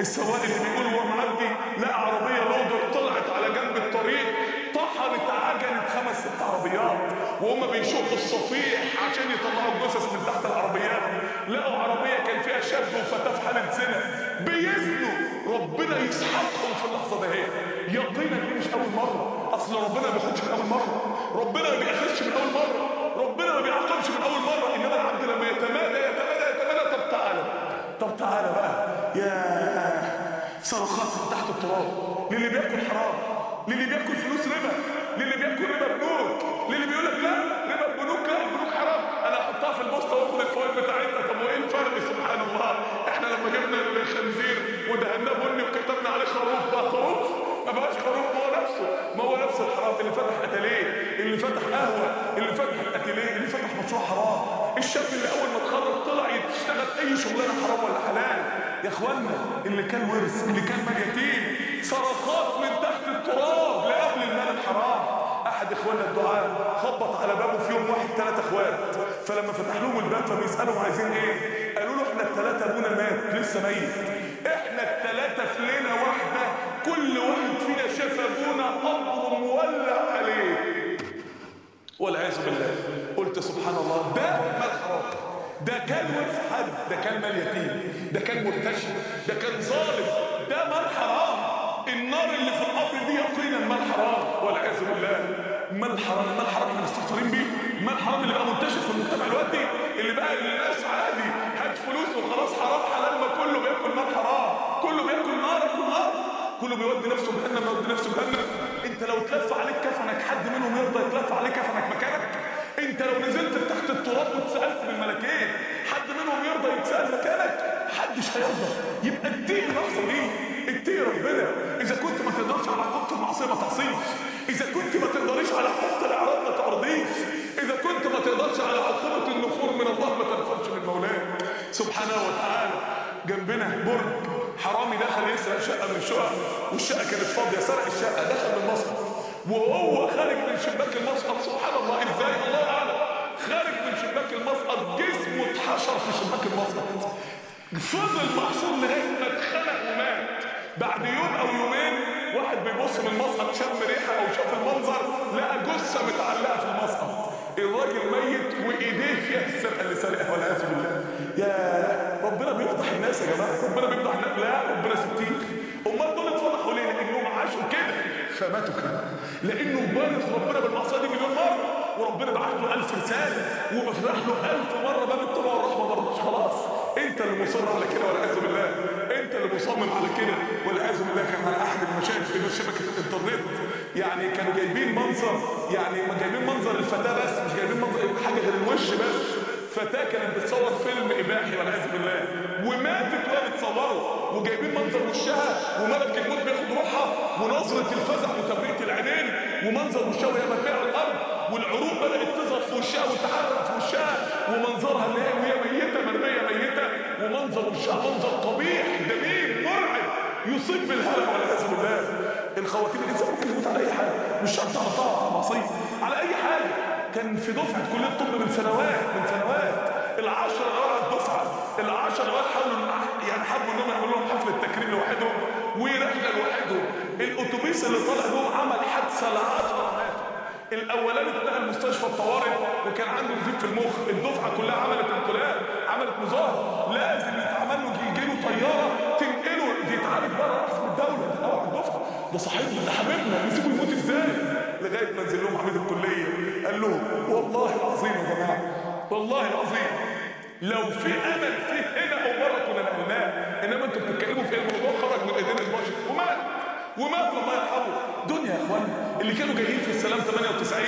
السواق اللي بيقول وهو معدي لقى عربية لودر طلعت على جنب الطريق طحنت عجله خمس ست عربيات وهم بيشقوا الصفيح عشان يطلعوا الجثث من تحت العربيات. لقوا عربية كان فيها شاب وفتاة في حاله زنا بيزنوا ربنا يسحقهم في اللحظة ده هي يقينا دي مش أول مرة. أصل ربنا ما بياخدش من أول مرة. ربنا ما بيأخدش من أول مرة. ربنا ما بيعاقبش من أول مرة. إنما العبد لما يتمادى طب تعالى بقى. يا صرخات من تحت التراب. للي بياكل حرام. للي بياكل فلوس ربا. للي بياكل ربا بنوك. للي بيقول لك لا ربا البنوك لا البنوك حرام. أنا احطها في البوسطه واخد الفوائد بتاعتها. طب وإيه الفرق؟ سبحان الله. إحنا لما جبنا الخنزير ودهناه بني وكتبنا عليه خروف بقى خروف؟ ما بقاش خروف ما هو نفسه. ما هو نفس الحرام اللي فتح اتليه اللي فتح قهوة اللي فتح اتليه اللي فتح مشروع حرام. الشاب اللي اول ما اتخرج طلع يشتغل أي شغلانة حرام ولا حلال. يا اخوانا اللي كان ورث اللي كان مال يتيم صرخات من تحت التراب لاجل المال الحرام. أحد إخواننا الدعاء خبط على بابه في يوم واحد ثلاثة إخوات. فلما فتح لهم الباب فبيسألهم عايزين إيه؟ قالوا له إحنا الثلاثه أبونا مات لسه ميت. إحنا الثلاثه في ليله واحدة كل واحد فينا شاف أبونا قبره مولع عليه. والعياذ بالله. قلت سبحان الله ده مال حرام ده كان ورث حد ده كان مال يتيم ده كان مرتشي ده كان ظالم. ده مال حرام النار اللي في القبر دي يقينا مال حرام والعياذ بالله. مال حرام المال حرام إحنا مستهترين بيه. المال حرام اللي بقى منتشر في المجتمع دلوقتي اللي بقى الناس عادي هات فلوس وخلاص حرام حلال ما كله بياكل مال حرام كله بياكل نار ياكل نار كله بيودي نفسه جهنم يودي نفسه جهنم. انت لو اتلف عليك كفنك حد منهم يرضى يتلف عليك كفنك مكانك؟ انت لو نزلت تحت التراب واتسألت بالملكين حد منهم يرضى يتسأل مكانك؟ محدش هيرضى. يبقى اتقي اللحظه دي. اتقي ربنا. إذا كنت ما تقدرش على عقوبه المعصية ما تعصيش. إذا كنت ما تقدريش على عقوبه الأعراض ما تعرضيش. إذا كنت ما تقدرش على عقوبة النفور من الله ما تنفرش من مولاك سبحانه وتعالى. جنبنا برج. حرامي دخل يسرق شقة من الشقق والشقة كانت فاضية سرق الشقة دخل من المصنع وهو خارج من شباك المصقف سبحان الله إزاي الله. اعلم خارج من شباك المصقف جسمه اتحشر في شباك المصقف فضل محشور لغاية ما اتخنق ومات. بعد يوم أو يومين واحد بيبص من المصقف شم ريحة أو شاف المنظر لقى جثة متعلقة في المصقف الراجل ميت وإيديه فيها السرقة اللي سرقها والعياذ بالله. يا ربنا بيفضح الناس يا جماعة. ربنا بيفضح الناس. لا ربنا ستير. امال دول اتفضحوا ليه؟ لانهم عاشوا كده. فماتوا كده. لأنه بارز ربنا بالمعصية دي مليون مرة. وربنا بعت له ألف رسالة. وبفتح له ألف مرة باب التوبه والرحمه ما خلاص. أنت اللي مصر على كده والعياذ بالله. أنت اللي مصمم على كده والعياذ بالله. كان على أحد المشاهد في شبكه الإنترنت. يعني كانوا جايبين منظر. يعني جايبين منظر الفتاة بس مش جايبين منظر حاجة غير الوش بس. فتاة كانت بتصور فيلم إباحي والعياذ بالله. وماتت وهي بتصوره وجايبين منظر وشها وملك الموت بياخد روحها ونظرة الفزع وتبرية العينين ومنظر وشها وهي مرمية على الأرض والعروق بدأت تظهر في وشها وتحرك في وشها ومنظرها اللي هي وهي ميتة مرمية ميتة ومنظر وشها منظر قبيح دميم مرعب يصيب بالهلع والعياذ بالله. الخواتيم الإنسان ممكن يموت على أي حاجة مش شرط على طاعة على أي حاجة كان في دفعة كلية الطب من سنوات من سنوات. العشرة غير الدفعة العشرة غير حاولوا يعني حبوا انهم يعملوا لهم حفلة تكريم لوحدهم ورحلة لوحدهم. الأتوبيس اللي طالع لهم عمل لعشرة ماتوا الأولاني اتنقل مستشفى الطوارئ وكان عنده نزيف في المخ. الدفعة كلها عملت انقلاب عملت مظاهرة لازم يتعمل له يجي له طيارة تنقله يتعالج بره رأس الدولة ده طبعا الدفعة. ده صاحبنا ده حبيبنا نسيبه يموت إزاي؟ لغاية ما نزل لهم عميد الكلية. قال لهم والله العظيم يا جماعة والله العظيم لو في أمل فيه هنا أو بره كنا نقلناه إنما أنتوا بتتكلموا في الموضوع خرج من ايدين البشر ومات. ومات الله يرحمه. دنيا يا إخوان اللي كانوا جايين في السلام 98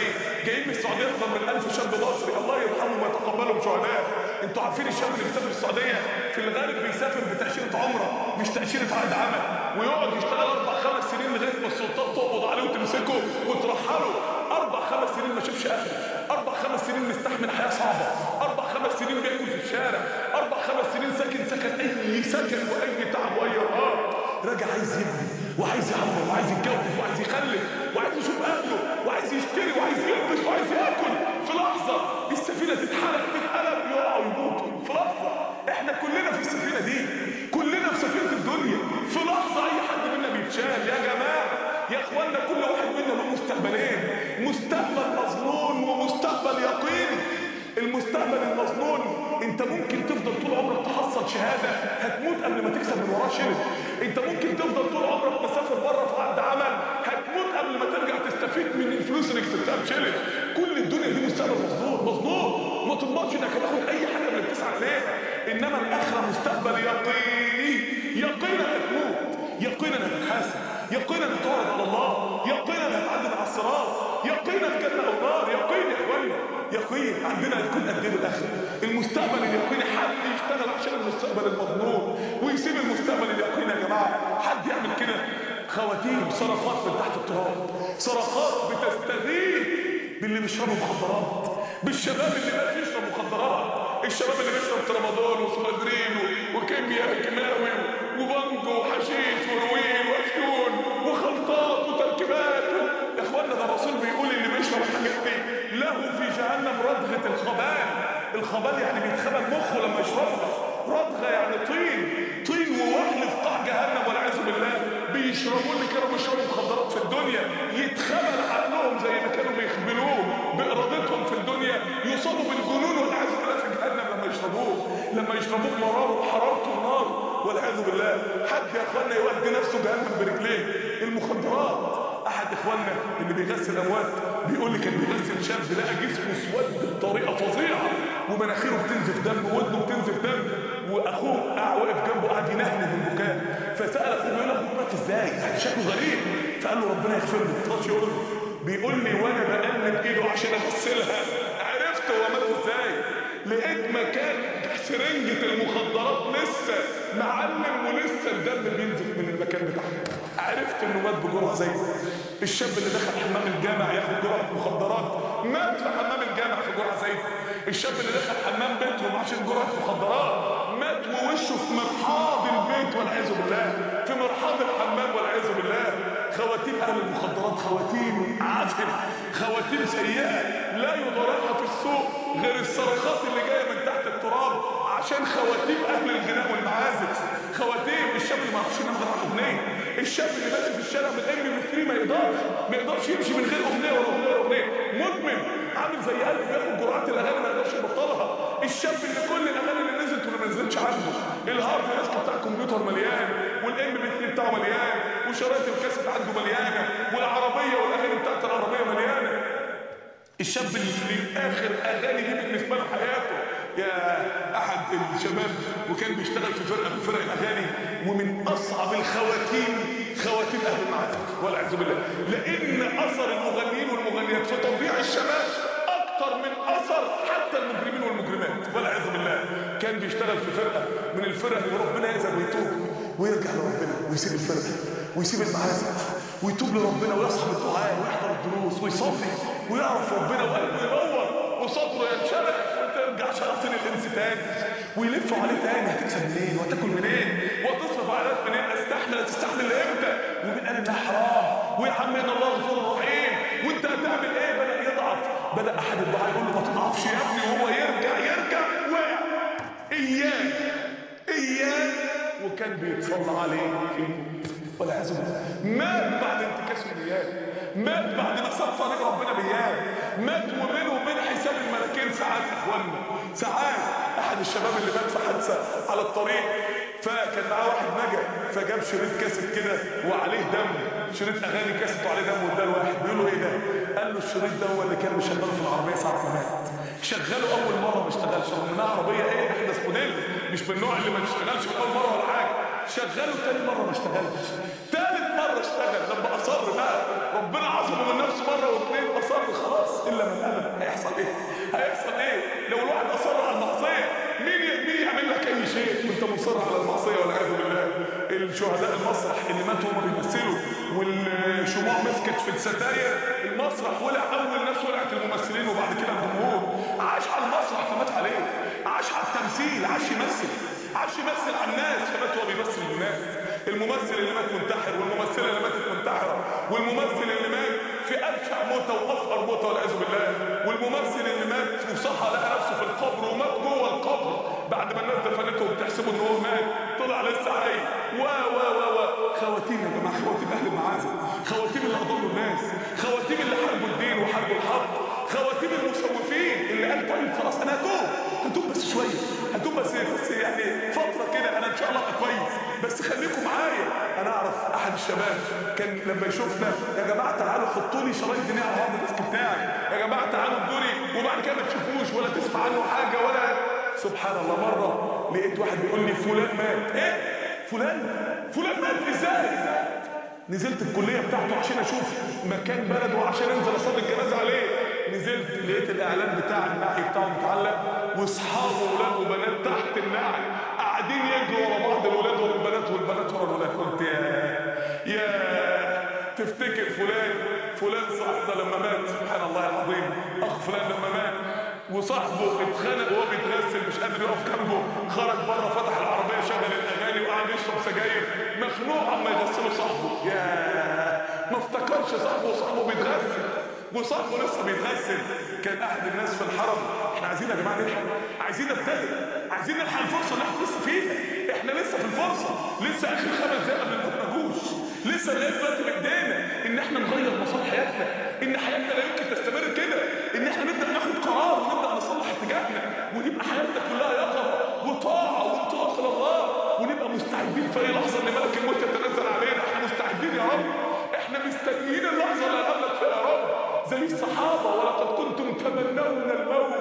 جايين من السعودية أكثر من 1000 شاب مصري الله يرحمهم ويتقبلهم شهداء. أنتوا عارفين الشاب اللي بيسافر السعودية؟ في الغالب بيسافر بتأشيرة عمرة مش تأشيرة عقد عمل. ويقعد يشتغل أربع خمس سنين لغاية ما السلطات تقبض عليه وتمسكه وترحله. أربع خمس سنين ما شافش أهله. أربع خمس سنين مستحمل حياة صعبة. أربع خمس سنين بياكل في الشارع. أربع خمس سنين ساكن سكن أي سكن وأي تعب واي ارهاق راجع عايز يبني وعايز يعمر وعايز يتجوز وعايز يخلف وعايز يشوف أهله وعايز يشتري وعايز يلبس وعايز ياكل. في لحظة السفينة تتحرق تتقلب يقع ويموت. في لحظة إحنا كلنا في السفينة دي. كلنا في سفينة الدنيا. في لحظة أي حد منا بيتشال. يا جماعة يا اخوانا كل واحد منا له مستقبلين. مستقبل مظنون ومستقبل يقيني المستقبل المظنون أنت ممكن تفضل طول عمرك تحصل شهادة هتموت قبل ما تكسب من وراه شرف أنت ممكن تفضل طول عمرك مسافر بره في عقد عمل هتموت قبل ما ترجع تستفيد من الفلوس اللي كسبتها بشرف كل الدنيا دي مستقبل مظلوم مظلوم. ما تضمنش إنك هتاخد أي حاجة من اللي بتسعى اليها إنما الاخره مستقبل يقيني. يقينا هتموت يقينا هتتحاسب يقينا هتعرض على الله. يقينا هتعدي على الصراط. يقينا الجنه أو النار يقين يا اخوانا يقين عندنا هتكون قد إيه الاخره المستقبل اليقيني حد يشتغل عشان المستقبل المضمون. ويسيب المستقبل اليقيني يا جماعة. حد يعمل كده؟ خواتيم صرخات من تحت التراب. صرخات بتستغيث باللي بيشربوا مخدرات. بالشباب اللي بقى يشرب مخدرات. الشباب اللي بيشرب ترامادول وسوادرين وكيمياء كيماوي وبانجو وحشيش وروين وافيون وخلطات وتركيبات. يا اخوانا ده الرسول بيقول اللي بيشرب الحاجات دي له في جهنم ردغه الخبال. الخبال يعني بيتخبل مخه لما يشربها. ردغه يعني طين طين ووحل في قاع جهنم والعياذ بالله. بيشربوا اللي كانوا بيشربوا مخدرات في الدنيا يتخبل عقلهم زي ما كانوا بيخبلوه بإرادتهم في الدنيا يصابوا بالجنون يشربوه. لما يشربوه مرار وحرارته النار. والعياذ بالله. حد يا اخوانا يودي نفسه جهنم برجليه. المخدرات. أحد إخواننا اللي بيغسل أموات بيقول لي كان بيغسل شاب لقى جسمه أسود بطريقة فظيعة. ومناخيره بتنزف دم وودنه بتنزف دم. وأخوه قاعد واقف جنبه قاعد ينهنه من البكاء. فسأل أخوه بيقول له مات إزاي؟ يعني شكله غريب. فقال له ربنا يغفر له. يقول بيقول لي وأنا بقلب إيده عشان أغسلها. عرفت هو؟ لقيت مكان سرنجة المخدرات لسه معلم ولسه الدم بينزف من المكان بتاعها عرفت إنه مات بجرعة زي الشاب اللي دخل حمام الجامع ياخد جرعة مخدرات. مات في حمام الجامع في جرعة زي الشاب اللي دخل حمام بيتهم عشان جرعة مخدرات. مات ووشه في مرحاض البيت والعياذ بالله. في مرحاض الحمام والعياذ بالله. خواتيم أهل المخدرات خواتيم عافية. خواتيم سيئة. لا يضارعها في السوق. غير الصرخات اللي جاية من تحت التراب عشان خواتيم أهل الغناء والمعازف. خواتيم الشاب اللي ما يعرفش ينام غير على الاغنيه الشاب اللي ماشي في الشارع من بي 3 ما يقدرش ما يقدرش يمشي من غير أغنية ولا أغنية ولا أغنية. مدمن. عامل زي قلب بياخد جرعات الأغاني ما يقدرش يبطلها. الشاب اللي كل الأغاني اللي نزلت واللي ما نزلتش عنده. ال hard disk بتاع الكمبيوتر مليان وال MP3 بتاعه مليان وشرايط الكاسيت عنده مليانة والعربية والأغاني بتاعت مليانه الشاب اللي آخر أغاني دي بالنسبة له حياته. يا أحد الشباب وكان بيشتغل في فرقة من فرق الأغاني ومن أصعب الخواتيم خواتيم أهل المعازف والعياذ بالله. لأن أثر المغنيين والمغنيات في تضييع الشباب أكتر من أثر حتى المجرمين والمجرمات. والعياذ بالله. كان بيشتغل في فرقة من الفرق اللي ربنا يأذن ويتوب ويرجع لربنا ويسيب الفرقة ويسيب المعازف ويتوب لربنا ويصحب الدعاء ويحضر الدروس ويصلي. ويعرف ربنا وقلبه ينور وصدره ينشرح وترجع شياطين الانس تاني ويلفوا عليه تاني. هتكسب منين؟ وهتاكل منين؟ وهتصرف عليك منين؟ أستحمل؟ هتستحمل إمتى؟ ومين قال إنها حرام. ويا عم إن الله غفور رحيم. وإنت هتعمل إيه؟ بدأ يضعف. بدأ أحد الدعاء يقول له ما تضعفش يا ابني وهو يرجع يرجع. وقع. إياك. إياك. وكان بيتصلى عليه والعياذ بالله مات بعد انتكاسه الأيام مات بعد ما ساب طريق ربنا بايام مات وبينه وبين حساب الملكين ساعات يا اخوانا ساعات أحد الشباب اللي مات في حادثة على الطريق. فكان معاه واحد نجا فجاب شريط كاسيت كده وعليه دم. شريط أغاني كاسيت وعليه دم واداه لواحد بيقول له إيه ده؟ قال له الشريط ده هو اللي كان مشغله في العربية ساعة ما مات. شغله أول مرة ما اشتغلش. رغم انها عربيه إيه؟ أحدث موديل. مش من النوع اللي ما تشتغلش أول مرة ولا حاجة. شغله تاني مرة ما اشتغلش تالت مرة اشتغل لما أصر بقى ربنا عصمه من نفسه مرة واثنين أصر خلاص إلا من امن هيحصل إيه؟ هيحصل إيه؟ لو الواحد أصر على المعصية مين مين يعمل لك أي شيء؟ وأنت مصر على المعصية والعياذ بالله. الشهداء المسرح اللي ماتوا وهم بيمثلوا والشموع مسكت في الستاير المسرح ولع اول ناس ولعت الممثلين وبعد كده الجمهور. عاش على المسرح فمات عليه. عاش على التمثيل عاش يمثل. عاش يمثل على الناس فمات وهو بيمثل للناس الممثل اللي مات منتحر والممثلة اللي ماتت منتحرة والممثل اللي مات في أبشع موتة وافقر موتة والعياذ بالله. والممثل اللي مات وصحى لقى نفسه في القبر ومات جوه القبر. بعد ما الناس دفنته وبتحسبه إن هو مات طلع لسه حي و و و و. خواتيم يا جماعة خواتيم أهل المعازف. خواتيم اللي اضلوا الناس. خواتيم اللي حاربوا الدين وحاربوا الحق. خواتيم المسوفين اللي قال طيب خلاص أنا هتوب. هتوب بس شوية هتوب بس بس يعني فترة كده أنا إن شاء الله كويس. بس خليكم معايا. أنا أعرف أحد الشباب كان لما يشوفنا يا جماعة تعالوا حطوا لي شرايط دينيه على ال hard disk بتاعي. يا جماعة تعالوا ادوني وبعد كده ما تشوفوش ولا تسمع عنه حاجة ولا سبحان الله. مرة لقيت واحد بيقول لي فلان مات. إيه؟ فلان؟ فلان مات؟ إزاي؟ نزلت الكلية بتاعته عشان أشوف مكان بلده عشان أنزل أصلي الجنازة عليه. نزلت لقيت الإعلان بتاع النعي بتاعه متعلق. واصحابه ولاد وبنات تحت النعي قاعدين يجروا ورا بعض الولاد ورا البنات والبنات ورا الولاد. قلت يا يا تفتكر فلان فلان صاحبنا لما مات؟ سبحان الله العظيم. أخ فلان لما مات وصاحبه اتخانق وهو بيتغسل مش قادر يقف جنبه. خرج بره فتح العربية شغل الأغاني وقعد يشرب سجاير. مخنوق عما يغسلوا صاحبه. يا ما افتكرش صاحبه وصاحبه بيتغسل. وصاحبه لسه بيتغسل. كان أحد الناس في الحرم إحنا عايزين يا جماعة نلحق عايزين نبتدئ عايزين نلحق الفرصة اللي إحنا لسه فيها. إحنا لسه في الفرصة لسه آخر خمس قبل الموت ما جوش لسه لغاية دلوقتي بايدينا إن إحنا نغير مسار حياتنا إن حياتنا لا يمكن تستمر كده إن إحنا نبدأ ناخد قرار ونبدأ نصلح اتجاهنا ونبقى حياتنا كلها يقظة وطاعة وانطلاق الله ونبقى مستعدين في أي لحظة. ان ملك الموت يتنزل علينا إحنا مستعدين يا رب. إحنا مستنيين اللحظة اللي رب زي الصحابه ولقد كنتم تمنون الموت.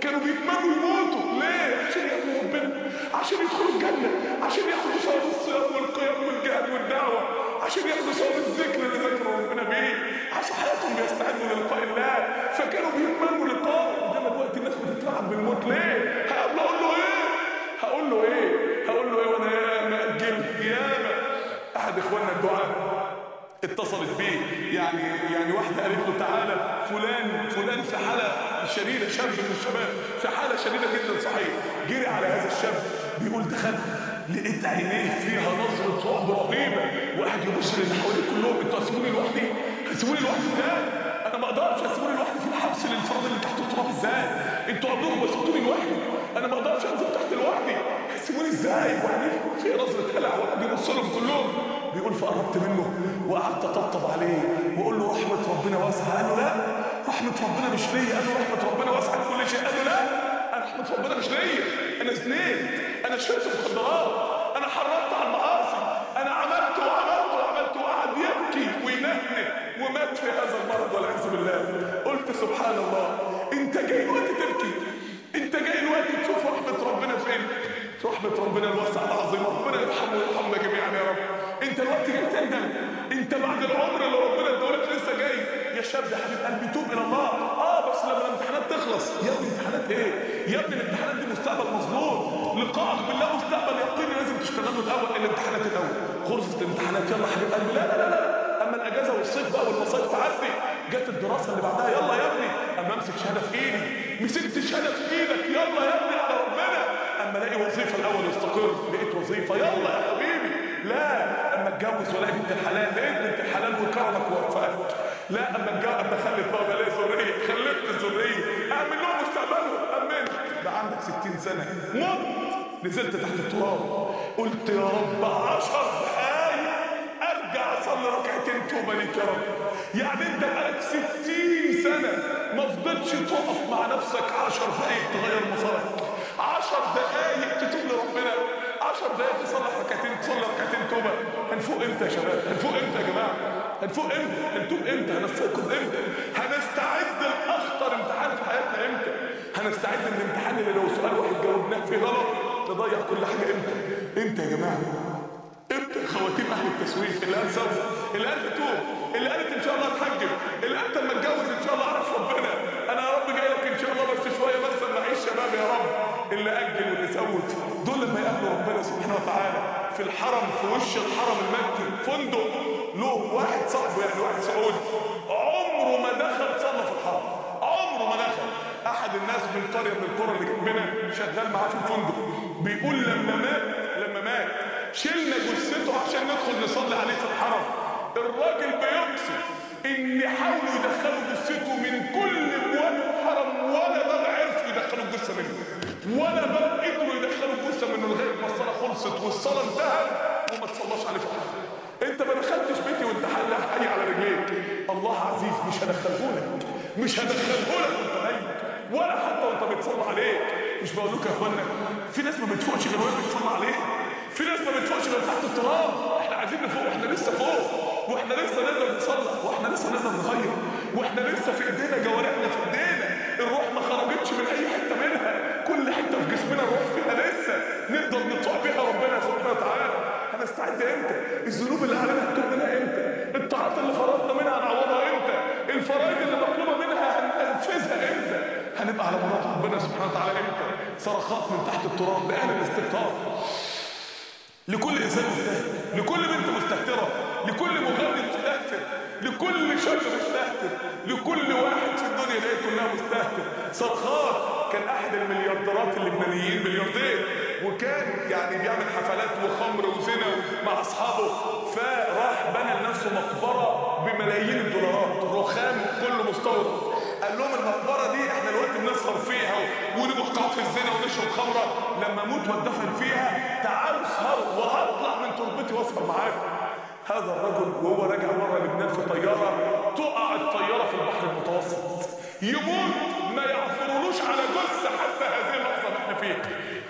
كانوا بيتمنوا يموتوا. ليه؟ عشان يقابلوا ربنا عشان يدخلوا الجنة عشان ياخدوا ثواب الصيام والقيام والجهاد والدعوة عشان ياخدوا ثواب الذكر اللي ذكروا ربنا بيه عشان حياتهم بيستعدوا للقاء الله. فكانوا بيتمنوا لقاء. انما دلوقتي الناس بتترعب بالموت ليه؟ هقابله أقول له إيه؟ هقول له إيه؟ هقول له إيه؟ وأنا ياما اجلت ياما. أحد إخواننا الدعاء اتصلت بيه. يعني يعني واحدة قالت له تعالى فلان فلان في حالة شديدة شاب من الشباب في حالة شديدة جدا صحيح. جري على هذا الشاب بيقول دخلت لقيت عينيه فيها نظرة رعب رهيبة. واحد يبص للي حواليه كلهم أنتوا هتسيبوني لوحدي. هتسيبوني لوحدي إزاي أنا ما أقدرش اسيبوني لوحدي في الحبس الانفراد اللي تحت التراب إزاي؟ أنتوا ما سبتوني لوحدي. أنا ما أقدرش أنزل تحت لوحدي. هتسيبوني إزاي؟ وعينيه في نظرة هلع واحد يبص لهم كلهم. بيقول فقربت منه وقعدت أطبطب عليه وأقول له رحمة ربنا واسعة. قال له لا رحمة ربنا مش ليا. قال له رحمة ربنا واسعة كل شيء. قال له لا رحمة ربنا مش ليا. أنا زنيت أنا شربت مخدرات أنا حرمت على المعاصي. أنا عملت وعملت وعملت. وقعد يبكي وينهنه ومات في هذا المرض والعياذ بالله. قلت سبحان الله. أنت جاي الوقت تبكي. أنت جاي الوقت تشوف رحمة ربنا فين؟ رحمة ربنا الواسعة العظيمة. ربنا يرحمه ويرحمنا جميعا يا رب. انت الوقت جاي تندم انت بعد العمر اللي ربنا ادالك لسه جاي يا شاب يا حبيب قلبي توب إلى الله. آه بس لما الامتحانات تخلص يا ابني امتحانات إيه؟ يا ابني الامتحانات دي مستقبل مظبوط. لقائك بالله مستقبل يقيني لازم تشتغله الأول الامتحانات الأول. غرفة الامتحانات يلا حبيب قلبي. لا لا لا لا. أما الأجازة والصيف بقى والمصايف تعدي. جت الدراسة اللي بعدها يلا يا ابني. أما أمسك شهادة في إيدي. مسكت الشهادة في إيدك يلا يا ابني على ربنا. أما ألاقي وظيفة الأول استقر لقيت وظيفة يلا يا حبيبي. لا أما اتجوز والاقي بنت الحلال لقيت بنت الحلال وكرمك ووفقك؟ لا أما اتجوز أما اخلف بقى بلاقي ذرية خلفت الذريه أعمل لهم مستقبلهم امنت بقى عندك 60 سنة مت نزلت تحت التراب. قلت يا رب 10 دقايق أرجع أصلي ركعتين توبة ليك يا رب. يعني أنت بقالك 60 سنة ما فضلتش تقف مع نفسك 10 دقايق تغير مسارك 10 دقايق تتوب لربنا. 10 دقايق تصلي ركعتين تصلي ركعتين توبه هنفوق إمتى يا شباب؟ هنفوق إمتى يا جماعة؟ هنفوق إمتى؟ هنتوب إمتى؟ هنستيقظ إمتى؟ هنستعد لأخطر امتحان في حياتنا إمتى؟ هنستعد للامتحان اللي لو سؤال واحد جاوبناه فيه غلط نضيع كل حاجة إمتى؟ إمتى يا جماعة؟ إمتى خواتيم أهل التسويف اللي قال سوف اللي قال توب اللي قالت إن شاء الله اتحجب اللي قالت لما اتجوز إن شاء الله أعرف ربنا. أنا يا رب جاي لك إن شاء الله بس شوية بس اما اعيش شباب يا رب. اللي أجل واللي سوت دول لما يقابلوا ربنا سبحانه وتعالى في الحرم في وش الحرم المكي فندق له واحد صاحبه يعني واحد سعودي. عمره ما دخل صلى في الحرم. عمره ما دخل. أحد الناس من قرية من القرى اللي جنبنا شغال معاه في الفندق. بيقول لما مات لما مات شلنا جثته عشان ندخل نصلي عليه في الحرم. الراجل بيقسم إن حاولوا يدخلوا جثته من كل ابواب الحرم ولا باب عرفوا يدخلوا الجثة منه. ولا باب قدروا يدخلوا الصلاة خلصت والصلاة انتهت وما تصلاش عليه في انت ما دخلتش بيتي وانت حي على رجليك. الله عزيز مش هدخلهولك. مش هدخلهولك وانت ميت ولا حتى وانت بتصلى عليك. مش بقول لكم يا اخوانا في ناس ما بتفوقش غير وانت بتصلى عليه في ناس ما بتفوقش غير تحت التراب. إحنا عايزين نفوق وإحنا لسه فوق. وإحنا لسه نقدر نصلح وإحنا لسه نقدر نغير. وإحنا لسه في ايدينا جوارحنا في ايدينا. الروح ما خرجتش من أي حتة منها. كل حتة في جسمنا الروح فيها لسه. هتستعد إمتى؟ الذنوب اللي علينا هتتوب منها إمتى؟ الطاعات اللي فرضنا منها هنعوضها إمتى؟ الفرائض اللي مطلوبة منها هننفذها إمتى؟ هنبقى على مراد ربنا سبحانه وتعالى إمتى؟ صرخات من تحت التراب باهل الاستغفار. لكل إنسان مستهتر. لكل بنت مستهترة. لكل مغني مستهتر. لكل شاب مستهتر. لكل واحد في الدنيا دي كلها مستهتر. صرخات كان احد المليارديرات اللبنانيين ملياردير. وكان يعني بيعمل حفلات وخمر وزنا مع أصحابه فراح بنى لنفسه مقبرة بملايين الدولارات رخام كله مستورد قال لهم المقبرة دي إحنا دلوقتي بنسهر فيها ونوقع في الزنا ونشرب خمرة. لما أموت وأتدفن فيها تعالوا اسهروا وهطلع من تربتي وأسهر معاكم هذا الرجل وهو راجع مره لبنان في طيارة تقع الطيارة في البحر المتوسط. يموت ما يعثرولوش على جثة حتى هذه اللحظه اللي إحنا فيها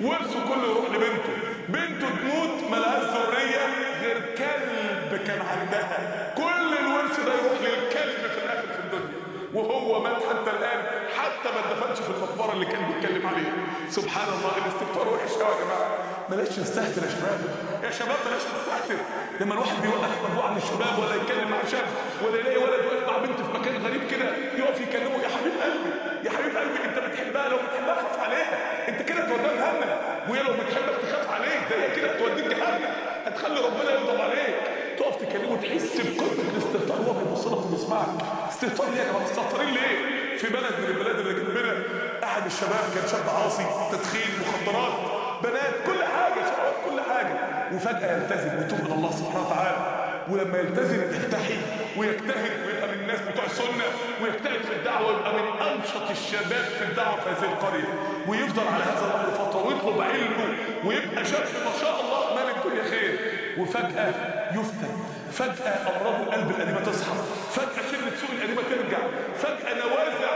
ورثه كله لبنته. بنته تموت ملهاش ذريه غير كلب كان عندها. كل الورث ده يروح للكلب في الآخر في الدنيا. وهو مات حتى الآن حتى ما اتدفنش في المقبرة اللي كان بيتكلم عليها. سبحان الله الاستغفار وحش يا جماعة بلاش نستهتر يا شباب. يا شباب بلاش نستهتر لما الواحد بيوقف مجموعه من الشباب ولا يتكلم مع شاب ولا يلاقي ولد واقف مع بنت في مكان غريب كده يقف يكلمه يا حبيب قلبي يا حبيب قلبي أنت بتحبها لو بتحبها خاف عليها. أنت كده توديها جهنم. وهي لو بتحبك تخاف عليك. ده هي كده هتوديك جهنم. هتخلي ربنا يغضب عليك. تقف تكلمه تحس بقدر الاستهتار وهو بيبص لك وبيسمعك. استهتار ليه يا جماعة؟ مستهترين ليه؟ في بلد من البلاد اللي جنبنا أحد الشباب كان شاب عاصي تدخين مخدرات. بنات كل حاجة شهوات كل حاجة. وفجأة يلتزم ويتوب إلى الله سبحانه وتعالى. ولما يلتزم يلتحي ويجتهد ويبقى من الناس بتوع السنة ويجتهد في الدعوة ويبقى من أنشط الشباب في الدعوة في هذه القرية. ويفضل على هذا الأمر فترة ويطلب علمه ويبقى شاب ما شاء الله مال الدنيا خير. وفجأة يفتن. فجأة أمراض القلب القديمة تصحى فجأة شدة سوء القديمة ترجع. فجأة نوازع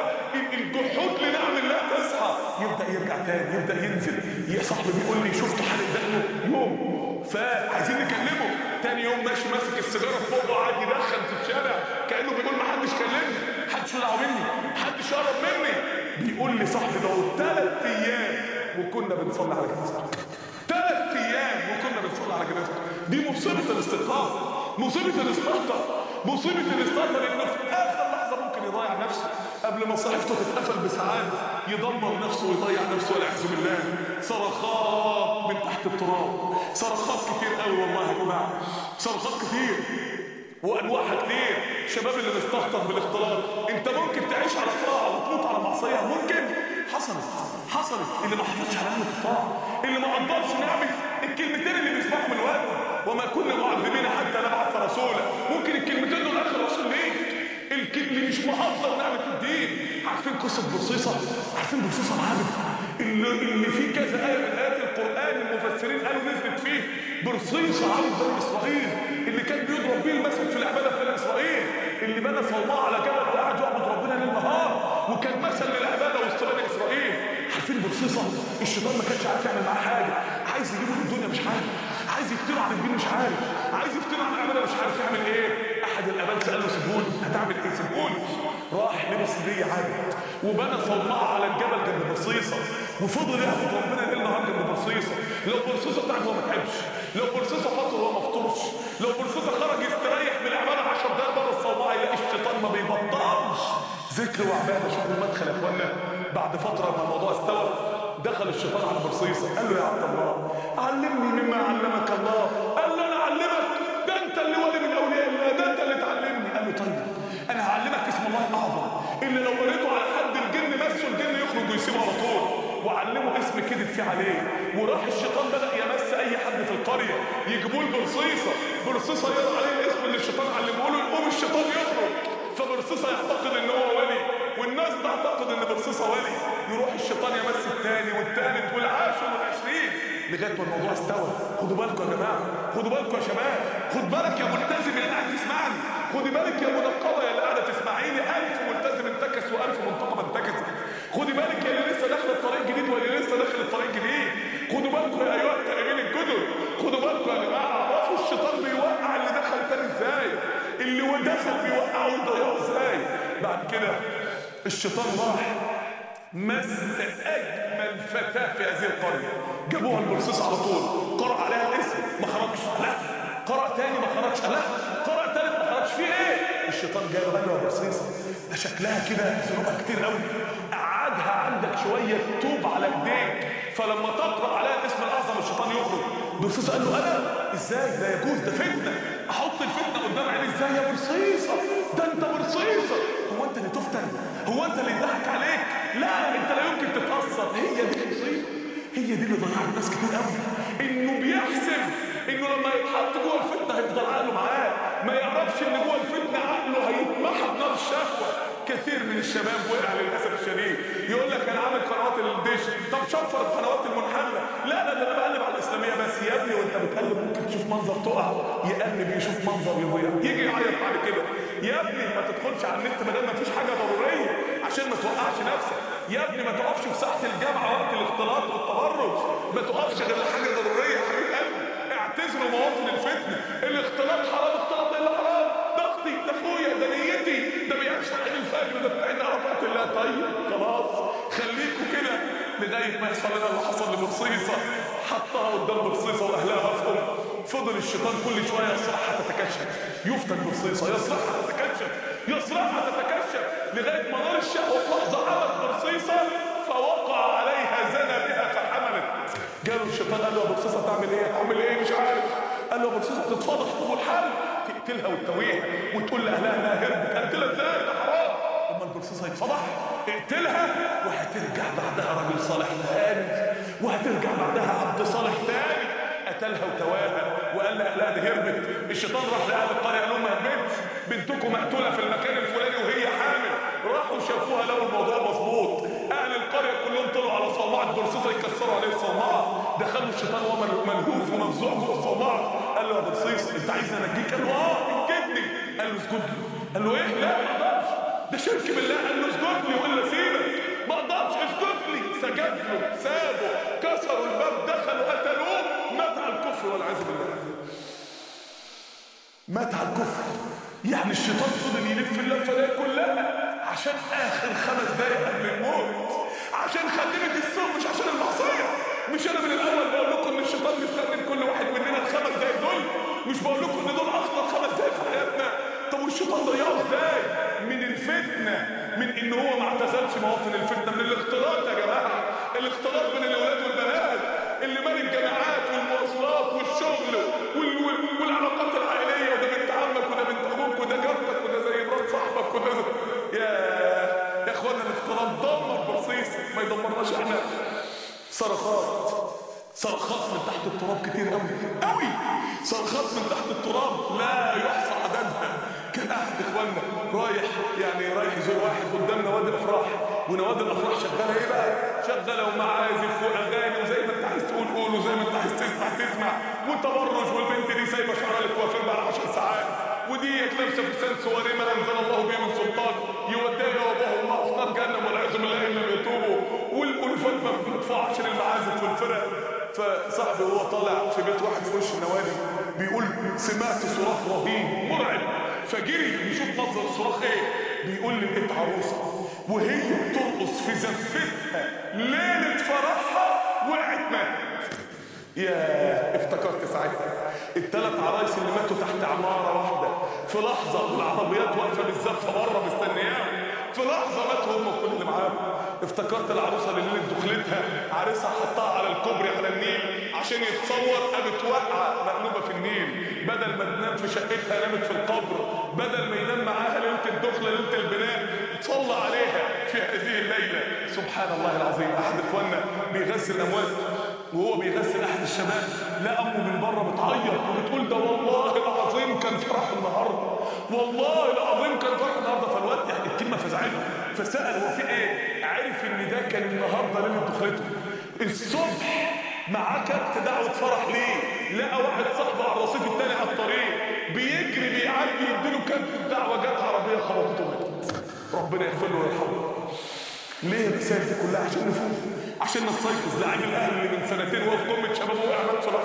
الجحود لنعم الله تصحى تاني يبدأ ينزل صاحبي بيقول لي شفت حالة دقنه يوم فعايزين نكلمه. تاني يوم ماشي ماسك السيجارة في بقه وقاعد يدخن في الشارع. كأنه بيقول ما حدش كلمني. محدش دعوه مني. محدش يقرب مني. بيقول لي صاحبي ده ثلاث أيام وكنا بنصلي على جنازته ثلاث أيام وكنا بنصلي على جنازته دي مصيبة الاستقامة مصيبة الاستهتر مصيبة الاستهتر انه في قبل ما صحيفته تتقفل بساعات يدمر نفسه ويضيع نفسه والعياذ بالله. صرخات من تحت التراب. صرخات كتير قوي والله يا جماعة. صرخات كتير. وانواعها كتير شباب اللي بيستهتر بالاختلاط. انت ممكن تعيش على طاعة وتموت على معصية. ممكن. حصلت. حصلت. اللي ما حافظش على نعمة الطاعة. اللي ما قدرش نعمة الكلمتين اللي بيسمعهم الوقت. وما كنا معذبين حتى نبعث رسولا. ممكن الكلمتين دول آخر رسول ليك اللي مش مقدر نعمه الدين. عارفين قصة برصيصه عارفين برصيصه العابد اللي, اللي فيه كذا آية من آيات القرآن المفسرين قالوا نزلت فيه برصيصه عابد بني إسرائيل اللي كان بيضرب بيه المثل في العبادة في إسرائيل اللي بنى صومعة على جبل وقعد يعبد ربنا ليل نهار وكان مثل للعبادة وسط بني إسرائيل. عارفين برصيصه الشيطان ما كانش عارف يعمل معاه حاجة. عايز يجيبه في الدنيا مش عارف. عايز يفتنوا عن الدين مش عارف. عايز يفتنوا عن العبادة مش عارف يعمل إيه. أحد الأبان ساله سيبوني هتعمل إيه؟ سيبوني راح لبس ليه عابد وبنى صومعة على الجبل جنب برصيصه وفضل يعبد ربنا ليل نهار جنب برصيصه لو برصيصه بتاعت هو ما تعبش لو برصيصه فطر هو ما فطرش لو برصيصه خرج يستريح من العبادة 10 دقايق بره الصومعة يلاقي الشيطان ما بيبطلش. ذكر وعباده شوفوا المدخل يا إخوانا. بعد فترة ما الموضوع استوى دخل الشيطان على برصيصه قال له يا عبد الله علمني مما علمك الله. قال له أنا أعلمك ده أنت اللي ولي من اولياء الله ده انت اللي تعلمني قال له طيب أنا هعلمك اسم الله الأعظم اللي لو قريته على حد الجن مسه الجن يخرج ويسيبه على طول. وعلمه اسم كذب فيه عليه. وراح الشيطان بدأ يمس أي حد في القرية. يجيبوا له برصيصة. برصيصة يقرأ عليه الاسم اللي الشيطان علمه له يقوم الشيطان يخرج. فبرصيصة يعتقد إن هو ولي. والناس تعتقد إن برصيصة ولي. يروح الشيطان يمس الثاني والثالث والعاشر والعشرين. لغاية ما الموضوع استوى. خدوا بالكم يا جماعة. خدوا بالكم يا شباب. خد بالك يا ملتزم اللي قاعد تسمعني خدي بالك يا منقبة. تسمعيني ألف ملتزم انتكس وألف منتقبه انتكست خدي بالك يا اللي لسه داخل الطريق جديد واللي لسه داخل الطريق جديد. خدوا بالكم يا أيها التائبين الجدد. خدوا بالكم يا جماعة. عرفوا الشيطان بيوقع اللي دخل تاني إزاي؟ اللي دخل بيوقعه ويضيعه إزاي؟ بعد كده الشيطان راح مس أجمل فتاة في هذه القرية. جابوها البرصيص على طول. قرأ عليها الاسم ما خرجش. لا. قرأ تاني ما خرجش. لا. قرأ تالت ما خرجش. في إيه؟ الشيطان جاي له قال له يا بصيصة. ده شكلها كده ذنوبها كتير قوي. قعدها عندك شوية توب على إيديك. فلما تقرأ عليها الاسم الأعظم الشيطان يخرج. بصيصه قال له أنا؟ إزاي؟ ده يجوز ده فتنة. أحط الفتنة قدام عيني. إزاي يا برصيصه ده أنت برصيصه هو أنت اللي تفتن؟ هو أنت اللي يضحك عليك؟ لا أنت لا يمكن تتأثر. هي دي المصيبه هي دي اللي ضيعت ناس كتير قوي. إنه بيحسب إنه لما يتحط جوه الفتنة هيفضل عقله معاه. ما يعرفش ان جوه الفتنه عقله هيتمحى بنار الشهوه كثير من الشباب وقع للأسف الشديد. يقول لك أنا عامل قنوات الدش طب شفر القنوات المنحله لا لا ده أنا بقلب على الإسلامية بس. يا ابني وأنت بتقلب ممكن تشوف منظر تقع. يقلب يشوف منظر يضيع. يجي يعيط بعد كده. يا ابني ما تدخلش على النت ما دام ما فيش حاجة ضرورية عشان ما توقعش نفسك. يا ابني ما تقفش في ساحة الجامعة وقت الاختلاط والتبرج. ما تقفش غير لحاجة ضرورية يا حبيب قلبي. اعتذروا مواطن الفتنة. الاختلاط حرام اختلاط ده أختي ده اخويا ده نيتي ده بيعيش عين الفجر ده بتاعنا طاعه الله طيب. خلاص. خليكوا كده. لغاية ما يحصل لنا اللي حصل لبرصيصه حطها قدام برصيصه وأهلها وقفهم فضل الشيطان كل شوية يصرخها تتكشف. يفتن برصيصه يصرخها تتكشف. يصرخها تتكشف. لغاية ما نار الشهوة في لحظة عمت برصيصه فوقع عليها زنى بها فحملت. جاله الشيطان قال له يا برصيصه تعمل إيه؟ أعمل إيه؟ مش عارف. قال له يا برصيصه تتفضح طب والحل تقتلها وتتويها وتقول لأهلها إنها هربت. اقتلها إزاي؟ ده حرام. اما البرصيصه يتفضح اقتلها وهترجع بعدها راجل صالح تاني وهترجع بعدها عبد صالح تاني قتلها وتواها وقال لأهلها دي هربت. الشيطان راح لأهل القرية قال لهم ما هربتش. بنتكم مقتولة في المكان الفلاني وهي حامل. راحوا شافوها لقوا الموضوع مظبوط. أهل القرية كلهم طلعوا على صومعة برصيصه يكسروا عليه الصومعه دخلوا الشيطان وهو ملهوف ومفزوع جوه الصومعة. قال له يا برصيص أنت عايزني أنجيك؟ قال له آه انجدني قال له اسجد لي. قال له إيه؟ لا ما أقدرش. ده شرك بالله. قال له اسجد لي والا سيبك. ما أقدرش اسجد لي. سجد له سابه كسروا الباب دخلوا قتلوه. مات على الكفر والعياذ بالله. مات على الكفر. يعني الشيطان فضل يلف اللفة دي كلها عشان آخر خمس دقايق قبل الموت عشان خدمه السوق مش عشان المعصية. مش أنا من الأول بقول لكم ان الشيطان مستخدم كل واحد مننا الخمس دقايق دول. مش بقول لكم إن دول أخطر خمس دقايق في حياتنا. طب والشيطان ضيعه إزاي؟ من الفتنة من إن هو ما اعتزلش مواطن الفتنة. من الاختلاط يا جماعة. الاختلاط بين الأولاد والبنات. اللي مال الجامعات والمواصلات والشغل وال... وال... والعلاقات العائلية. وده بنت عمك وده بنت أخوك وده جارتك وده زي مرات صاحبك وده. يا يا إخوانا الاختلاط دمر برصيص ما يدمرناش إحنا. صرخات. صرخات من تحت التراب كتير قوي. قوي. صرخات من تحت التراب لا يحصى عددها. كان احد إخواننا. رايح يعني رايح يزور واحد قدام نوادي الأفراح. ونوادي الأفراح شغالة إيه بقى؟ شغالة ومعازف وأغاني وزي ما أنت عايز تقول قول وزي ما أنت عايز تسمع تسمع. وتبرج والبنت دي سايبة شعرها للكوافير بعد 10 ساعات. ودي لابسه فستان سواري ما أنزل الله به من سلطان يوديها وابوها وامها في نار جهنم والعياذ بالله ان لم يتوبوا. والالوفات ما بتدفعش للمعازف والفرق فصاحبي وهو طالع في بيت واحد في وش النوادي. بيقول سمعت صراخ رهيب مرعب. فجري يشوف منظر الصراخ إيه؟ بيقول لي لقيت عروسة. وهي بترقص في زفتها ليلة فرحها وقعت ماتت يا افتكرت ساعتها. الثلاث عرايس اللي ماتوا تحت عمارة واحدة. في لحظة والعربيات واقفة بالزفة بره مستنياهم في لحظة ماتوا هم وكل اللي معاهم. افتكرت العروسة اللي ليله دخلتها. عريسها حطها على الكوبري على النيل عشان يتصور. قامت واقعة مقلوبة في النيل. بدل ما تنام في شقتها نامت في القبر. بدل ما ينام معاها ليله الدخلة ليله البناء صلى عليها في هذه الليلة. سبحان الله العظيم. أحد إخواننا بيغسل اموات وهو بيغسل احد الشباب لقى أمه من بره بتعيط وبتقول ده والله العظيم كان فرح النهارده والله العظيم كان فرح النهارده. فالواد يعني الكلمة فزعته فسأل هو في إيه؟ عرف إن ده كان النهارده ليلة دخلته. الصبح معاه كارت دعوة فرح ليه؟ لقى واحد صاحبه على الرصيف الثاني على الطريق بيجري بيعدي يديله كارت الدعوة جت عربية خبطته. ربنا يغفر له ويرحمه. ليه الرسالة دي كلها عشان نفوق. عشان نستيقظ لعيب الاهلي اللي من سنتين وهو في قمة شبابه اعماد صلاح.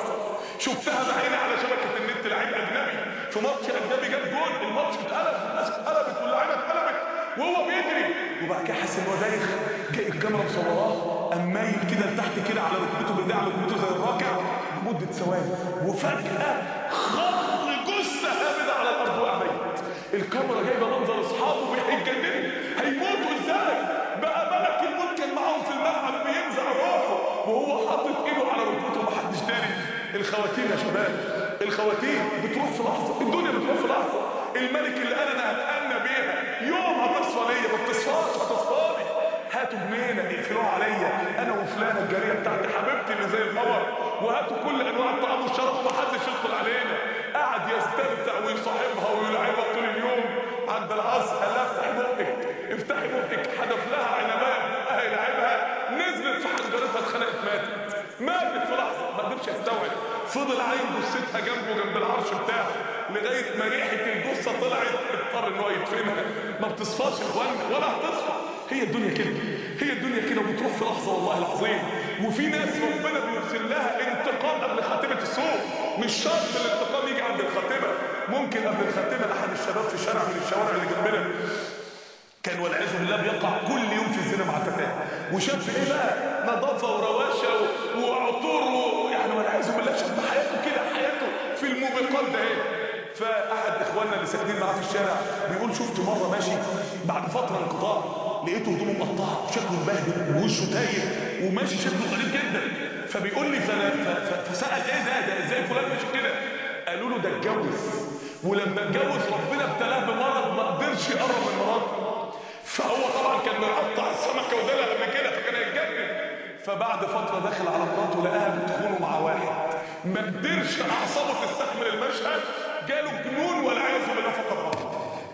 شفتها بعيني على شبكة النت لعيب أجنبي. في ماتش أجنبي جاب جول الماتش اتقلب الناس اتقلبت واللعيبة اتقلبت وهو بيجري. وبعد كده حاسس ان هو دايخ جاي الكاميرا مصوراه قام مايل كده لتحت كده على ركبته بالدعم على ركبته زي الراكع لمدة ثواني. وفجأة خض جثه هابد على الأرض وقع الكاميرا جايبة منظر حاطط إيده على ركبته ومحدش داري الخواتيم يا شباب. الخواتيم بتروح في لحظة الدنيا بتروح في لحظة. الملك اللي قال أنا هتأنى بيها يوم هتصفى ليا ما بتصفاش هتصفاني هاتوا جنينه اقفلوها عليا أنا وفلانة الجاريه بتاعتي حبيبتي اللي زي القمر وهاتوا كل أنواع الطعام والشراب ومحدش يدخل علينا. قعد يستمتع ويصاحبها ويلعبها طول اليوم. عند العصر قال لها افتحي بقك افتحي بقك. حدف لها عنبايه في حنجرتها اتخنقت ماتت. ماتت في لحظة. ما قدرش يستوعب. فضل عايم جثتها جنبه جنب العرش بتاعه. لغاية ما ريحة الجثه طلعت. اضطر إن هو يدفنها ما بتصفاش يا اخوانا ولا هتصفى. هي الدنيا كده. هي الدنيا كده وبتروح في لحظة والله العظيم. وفي ناس ربنا بيرسل لها انتقام قبل خاتمة السوق. مش شرط الانتقام يجي عند الخاتمة. ممكن قبل الخاتمة احد الشباب في شارع من الشوارع اللي جنبنا. كان والعياذ بالله بيقع كل يوم في الزنا مع فتاه وشاب إيه بقى؟ نظافة وروشه و- وعطور يعني والعياذ بالله شاب حياته كده حياته في الموبقات ده إيه؟ فاحد إخواننا اللي ساكنين معاه في الشارع بيقول شفت مرة ماشي بعد فترة انقطاع لقيته هدومه مقطعة وشكله مبهدل ووشه تايه وماشي شكله غريب جدا. فبيقول لي فانا ف- ف- فسأل إيه ده؟ ده إزاي فلان ماشي كده؟ قالوا له ده اتجوز. ولما اتجوز ربنا ابتلاه بمرض ما قدرش يقرب من مراته. فهو طبعا كان مقطع السمكة ودلها قبل كده فكان هيتجنن فبعد فترة دخل على مراته لقاها بتخونه مع واحد. ما قدرش أعصابه تستحمل المشهد. جاله جنون والعياذ بالله فقد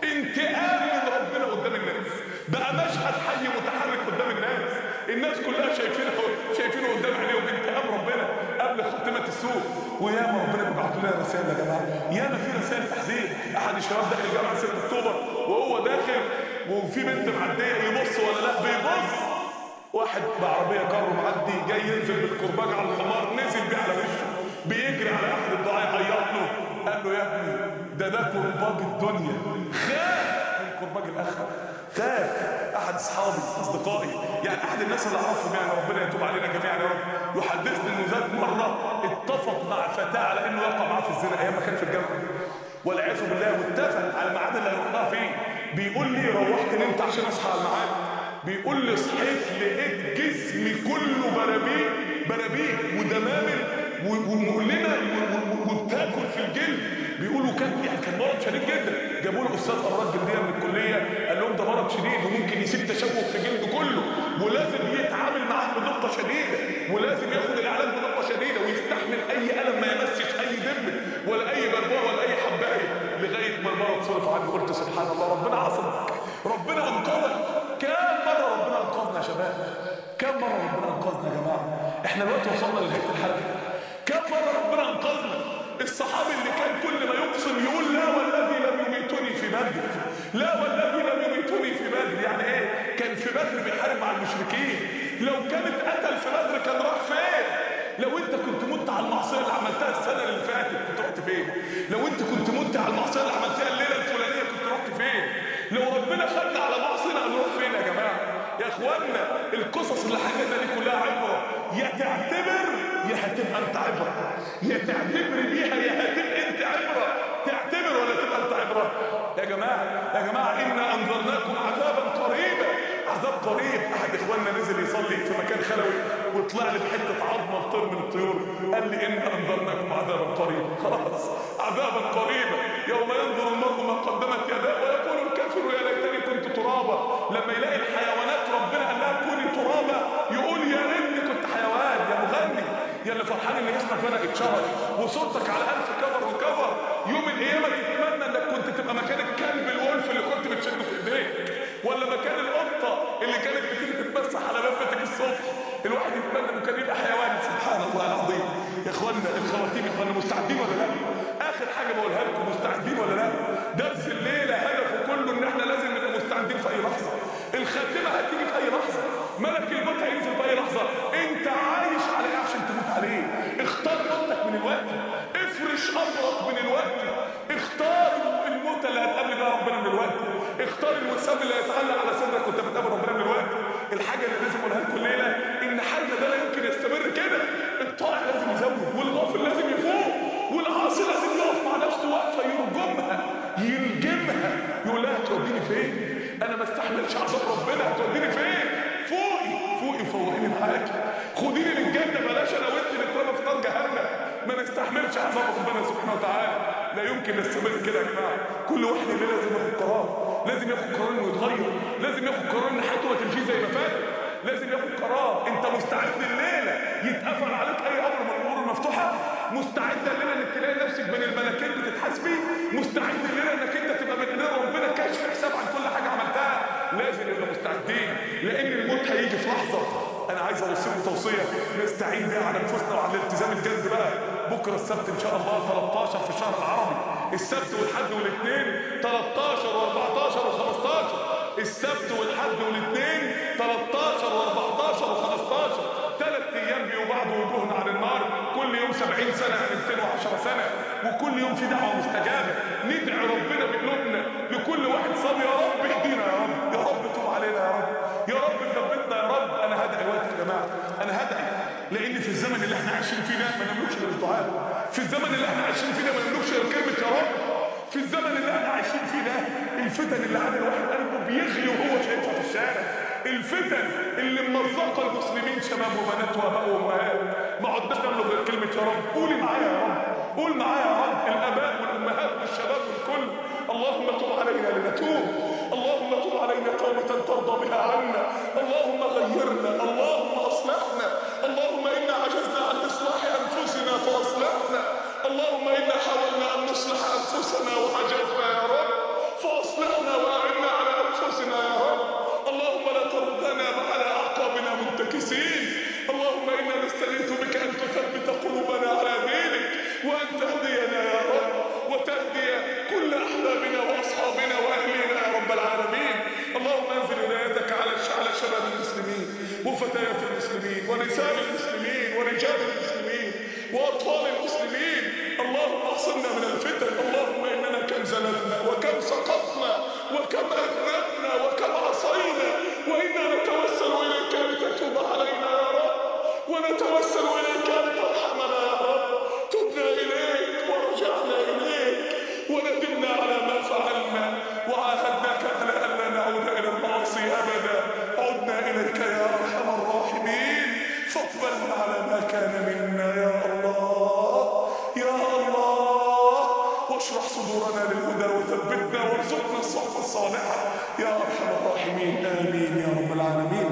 انتقام من ربنا قدام الناس. بقى مشهد حي متحرك قدام الناس. الناس كلها شايفينه شايفينه قدام عينيهم. انتقام ربنا قبل خاتمه السوق. وياما ربنا بيبعت لنا رسائل يا جماعة. ياما في رسائل تحذير. أحد الشباب داخل جامعه 6 أكتوبر. وهو داخل وفي بنت معديه يبص ولا لا؟ بيبص. واحد بعربية كارو معدي جاي ينزل بالكرباج على الحمار نزل بيه على وشه. بيجري على احد الدعاء يعيط له. قال له يا ابني ده ده كرباج الدنيا. خاف من كرباج الآخرة. خاف. أحد أصحابي أصدقائي يعني أحد الناس اللي أعرفهم يعني ربنا يتوب علينا جميعا يا رب. يحدثني إنه ذات مرة اتفق مع فتاة على إنه يقع معاه في الزنا أيام ما كان في الجامعة. والعياذ بالله واتفق على الميعاد اللي هيروح لها فيه. بيقول لي روحت نمت عشان أصحى على بيقول لي صحيت لقيت جسمي كله برابيل برابيل ودمامل ومؤلمه وبتاكل في الجلد. بيقولوا كان يعني كان مرض شديد جدا. جابوا له أستاذ أمراض جلدية من الكلية قال لهم ده مرض شديد وممكن يسيب تشوه في جلده كله. ولازم يتعامل معاه بدقه شديدة. ولازم ياخد العلاج بدقه شديدة ويستحمل أي ألم ما يمسش أي دم ولا أي بربوه ولا أي لغايه ما المرض صرف عنه قلت سبحان الله ربنا عصمك. ربنا أنقذك. كم مرة ربنا أنقذنا يا شباب؟ كم مرة ربنا أنقذنا يا جماعة؟ إحنا دلوقتي وصلنا لنهاية الحلقة. كم مرة ربنا أنقذنا؟ الصحابي اللي كان كل ما يقسم يقول لا والذي لم يميتني في بدر. لا والذي لم يميتني في بدر. يعني إيه؟ كان في بدر بيحارب مع المشركين. لو كان اتقتل في بدر كان راح فين؟ لو أنت كنت مت على المعصية اللي عملتها السنة اللي فاتت كنت رحت فين لو انت كنت مت على المعصيه اللي عملتها الليلة الفلانية كنت رحت فين؟ لو ربنا خدنا على معصينا هنروح فين يا جماعة؟ يا اخوانا القصص اللي حكيتها دي كلها عبرة. يا تعتبر يا هتبقى أنت عبرة. يا تعتبر بيها يا هتبقى أنت عبرة. تعتبر ولا تبقى أنت عبرة؟ يا جماعة يا جماعة إنا أنذرناكم عذابا قريبا. عذاب قريب. أحد إخواننا نزل يصلي في مكان خلوي. وطلع لي بحته عظمه طير من الطيور. قال لي انا انذرناكم عذابا قريبا. خلاص عذابا قريبا. يوم ينظر المرء ما قدمت يداه ويقول الكافر يا ليتني كنت ترابا. لما يلاقي الحيوانات ربنا قال لها كوني ترابا يقول يا ريتني كنت حيوان يا مغني يا اللي فرحان ان اسمك بدا اتشهر وصورتك على ألف كفر وكفر. يوم القيامة تتمنى إنك كنت تبقى مكان الكلب الولف اللي كنت بتشده في ايديك ولا مكان القطة اللي كانت بتيجي تتمسح على بيتك الصبح. الواحد يتمنى إنه كان يبقى حيوان. سبحان الله العظيم. يا اخوانا الخواتيم يا اخوانا مستعدين ولا لا؟ آخر حاجة بقولها لكم مستعدين ولا لا؟ درس الليلة هدفه كله إن إحنا لازم نبقى مستعدين في أي لحظة. الخاتمة هتيجي في أي لحظة. ملك الموت هينزل في أي لحظة. أنت عايش على إيه عشان تموت عليه. اختار موتك من الوقت. افرش أمرك من الوقت. اختار الموت اللي هتقابل بيها ربنا من الوقت. اختار الوسام اللي هيتعلق على صدرك وانت بتقابل ربنا من الوقت. الحاجة اللي لازم أقولها لكم الليلة ان حاجة ده لا يمكن يستمر كده. الطائع لازم يزود والغافل لازم يفوق والعاصي لازم يقف مع نفسه وقفه يرجمها يلجمها. يقول لها هتوديني فين؟ أنا ما استحملش عذاب ربنا. هتوديني فين؟ فوقي فوقي فوقيني معاكي خديني للجنة بلاش أنا وانت نترمى في نار جهنم. ما نستحملش عذاب ربنا سبحانه وتعالى. لا يمكن نستمر كده يا جماعة. كل واحد لازم ياخد قرار. لازم ياخد قرار إنه يتغير. لازم ياخد قرار إن حياته ما تمشيش زي ما فاتت لازم ياخد قرار. انت مستعد الليلة يتقفل عليك أي أمر من الأمور المفتوحة؟ مستعد الليلة إنك تلاقي نفسك بين الملكين بتتحاسبي مستعد الليلة إنك أنت تبقى من ربنا كاشف حساب عن كل حاجة عملتها؟ لازم نبقى مستعدين لأن الموت هيجي في لحظة. أنا عايز أوصيكم توصية. نستعين بيها على أنفسنا وعلى الالتزام الجد بقى. بكرة السبت إن شاء الله 13 في الشهر العربي. السبت والحد والاثنين 13 و14 و15 السبت والحد والاثنين 13 وجوهنا عن النار. كل يوم 70 سنة يعني 210 سنة. وكل يوم في دعوة مستجابة. ندعي ربنا بقلوبنا. لكل واحد صاب يا رب اهدينا يا رب. يا رب تب علينا يا رب. يا رب ثبتنا يا رب. أنا هدعي وقت يا جماعة. أنا هدعي. لأن في الزمن اللي إحنا عايشين فيه ده ما نملكش غير الدعاء. في الزمن اللي إحنا عايشين فيه ده ما نملكش غير كلمة يا رب في الزمن اللي إحنا عايشين فيه ده الفتن اللي عامل الواحد قلبه بيغلي وهو شايفها في الشارع. الفتن اللي ممزقه المسلمين شباب وبنات وآباء وأمهات. ما عدناش نملك غير كلمة يا رب. قولي معايا يا رب. قول معايا يا رب. الآباء والأمهات والشباب والكل. اللهم تب علينا لنتوب. اللهم تب علينا توبه ترضى بها عنا. اللهم غيرنا. اللهم أصلحنا. اللهم إنا عجزنا عن إصلاح أنفسنا فأصلحنا. اللهم إنا حاولنا أن نصلح أنفسنا وعجزنا يا رب. فأصلحنا وأعنا على أنفسنا يا رب. منتكسين اللهم إنا نستغيث بك أن تثبت قلوبنا على دينك وأن تهدينا يا رب وتهدي كل احبابنا وأصحابنا واهلنا يا رب العالمين. اللهم أنزل هدايتك على على شباب المسلمين وفتيات المسلمين ونساء المسلمين ورجال المسلمين وأطفال المسلمين. اللهم اعصمنا من الفتن. اللهم إننا كم زللنا وكم سقطنا وكم اذنبنا ونتوسل إليك لترحمنا يا رب. تبنا إليك ورجعنا إليك وندمنا على ما فعلنا وعاهدناك على الا نعود إلى المعاصي أبدا. عدنا إليك يا أرحم الراحمين. فاقبلنا على ما كان منا يا الله. يا الله. واشرح صدورنا للهدى وثبتنا وارزقنا الصحبة الصالحة. يا أرحم الراحمين. آمين يا رب العالمين.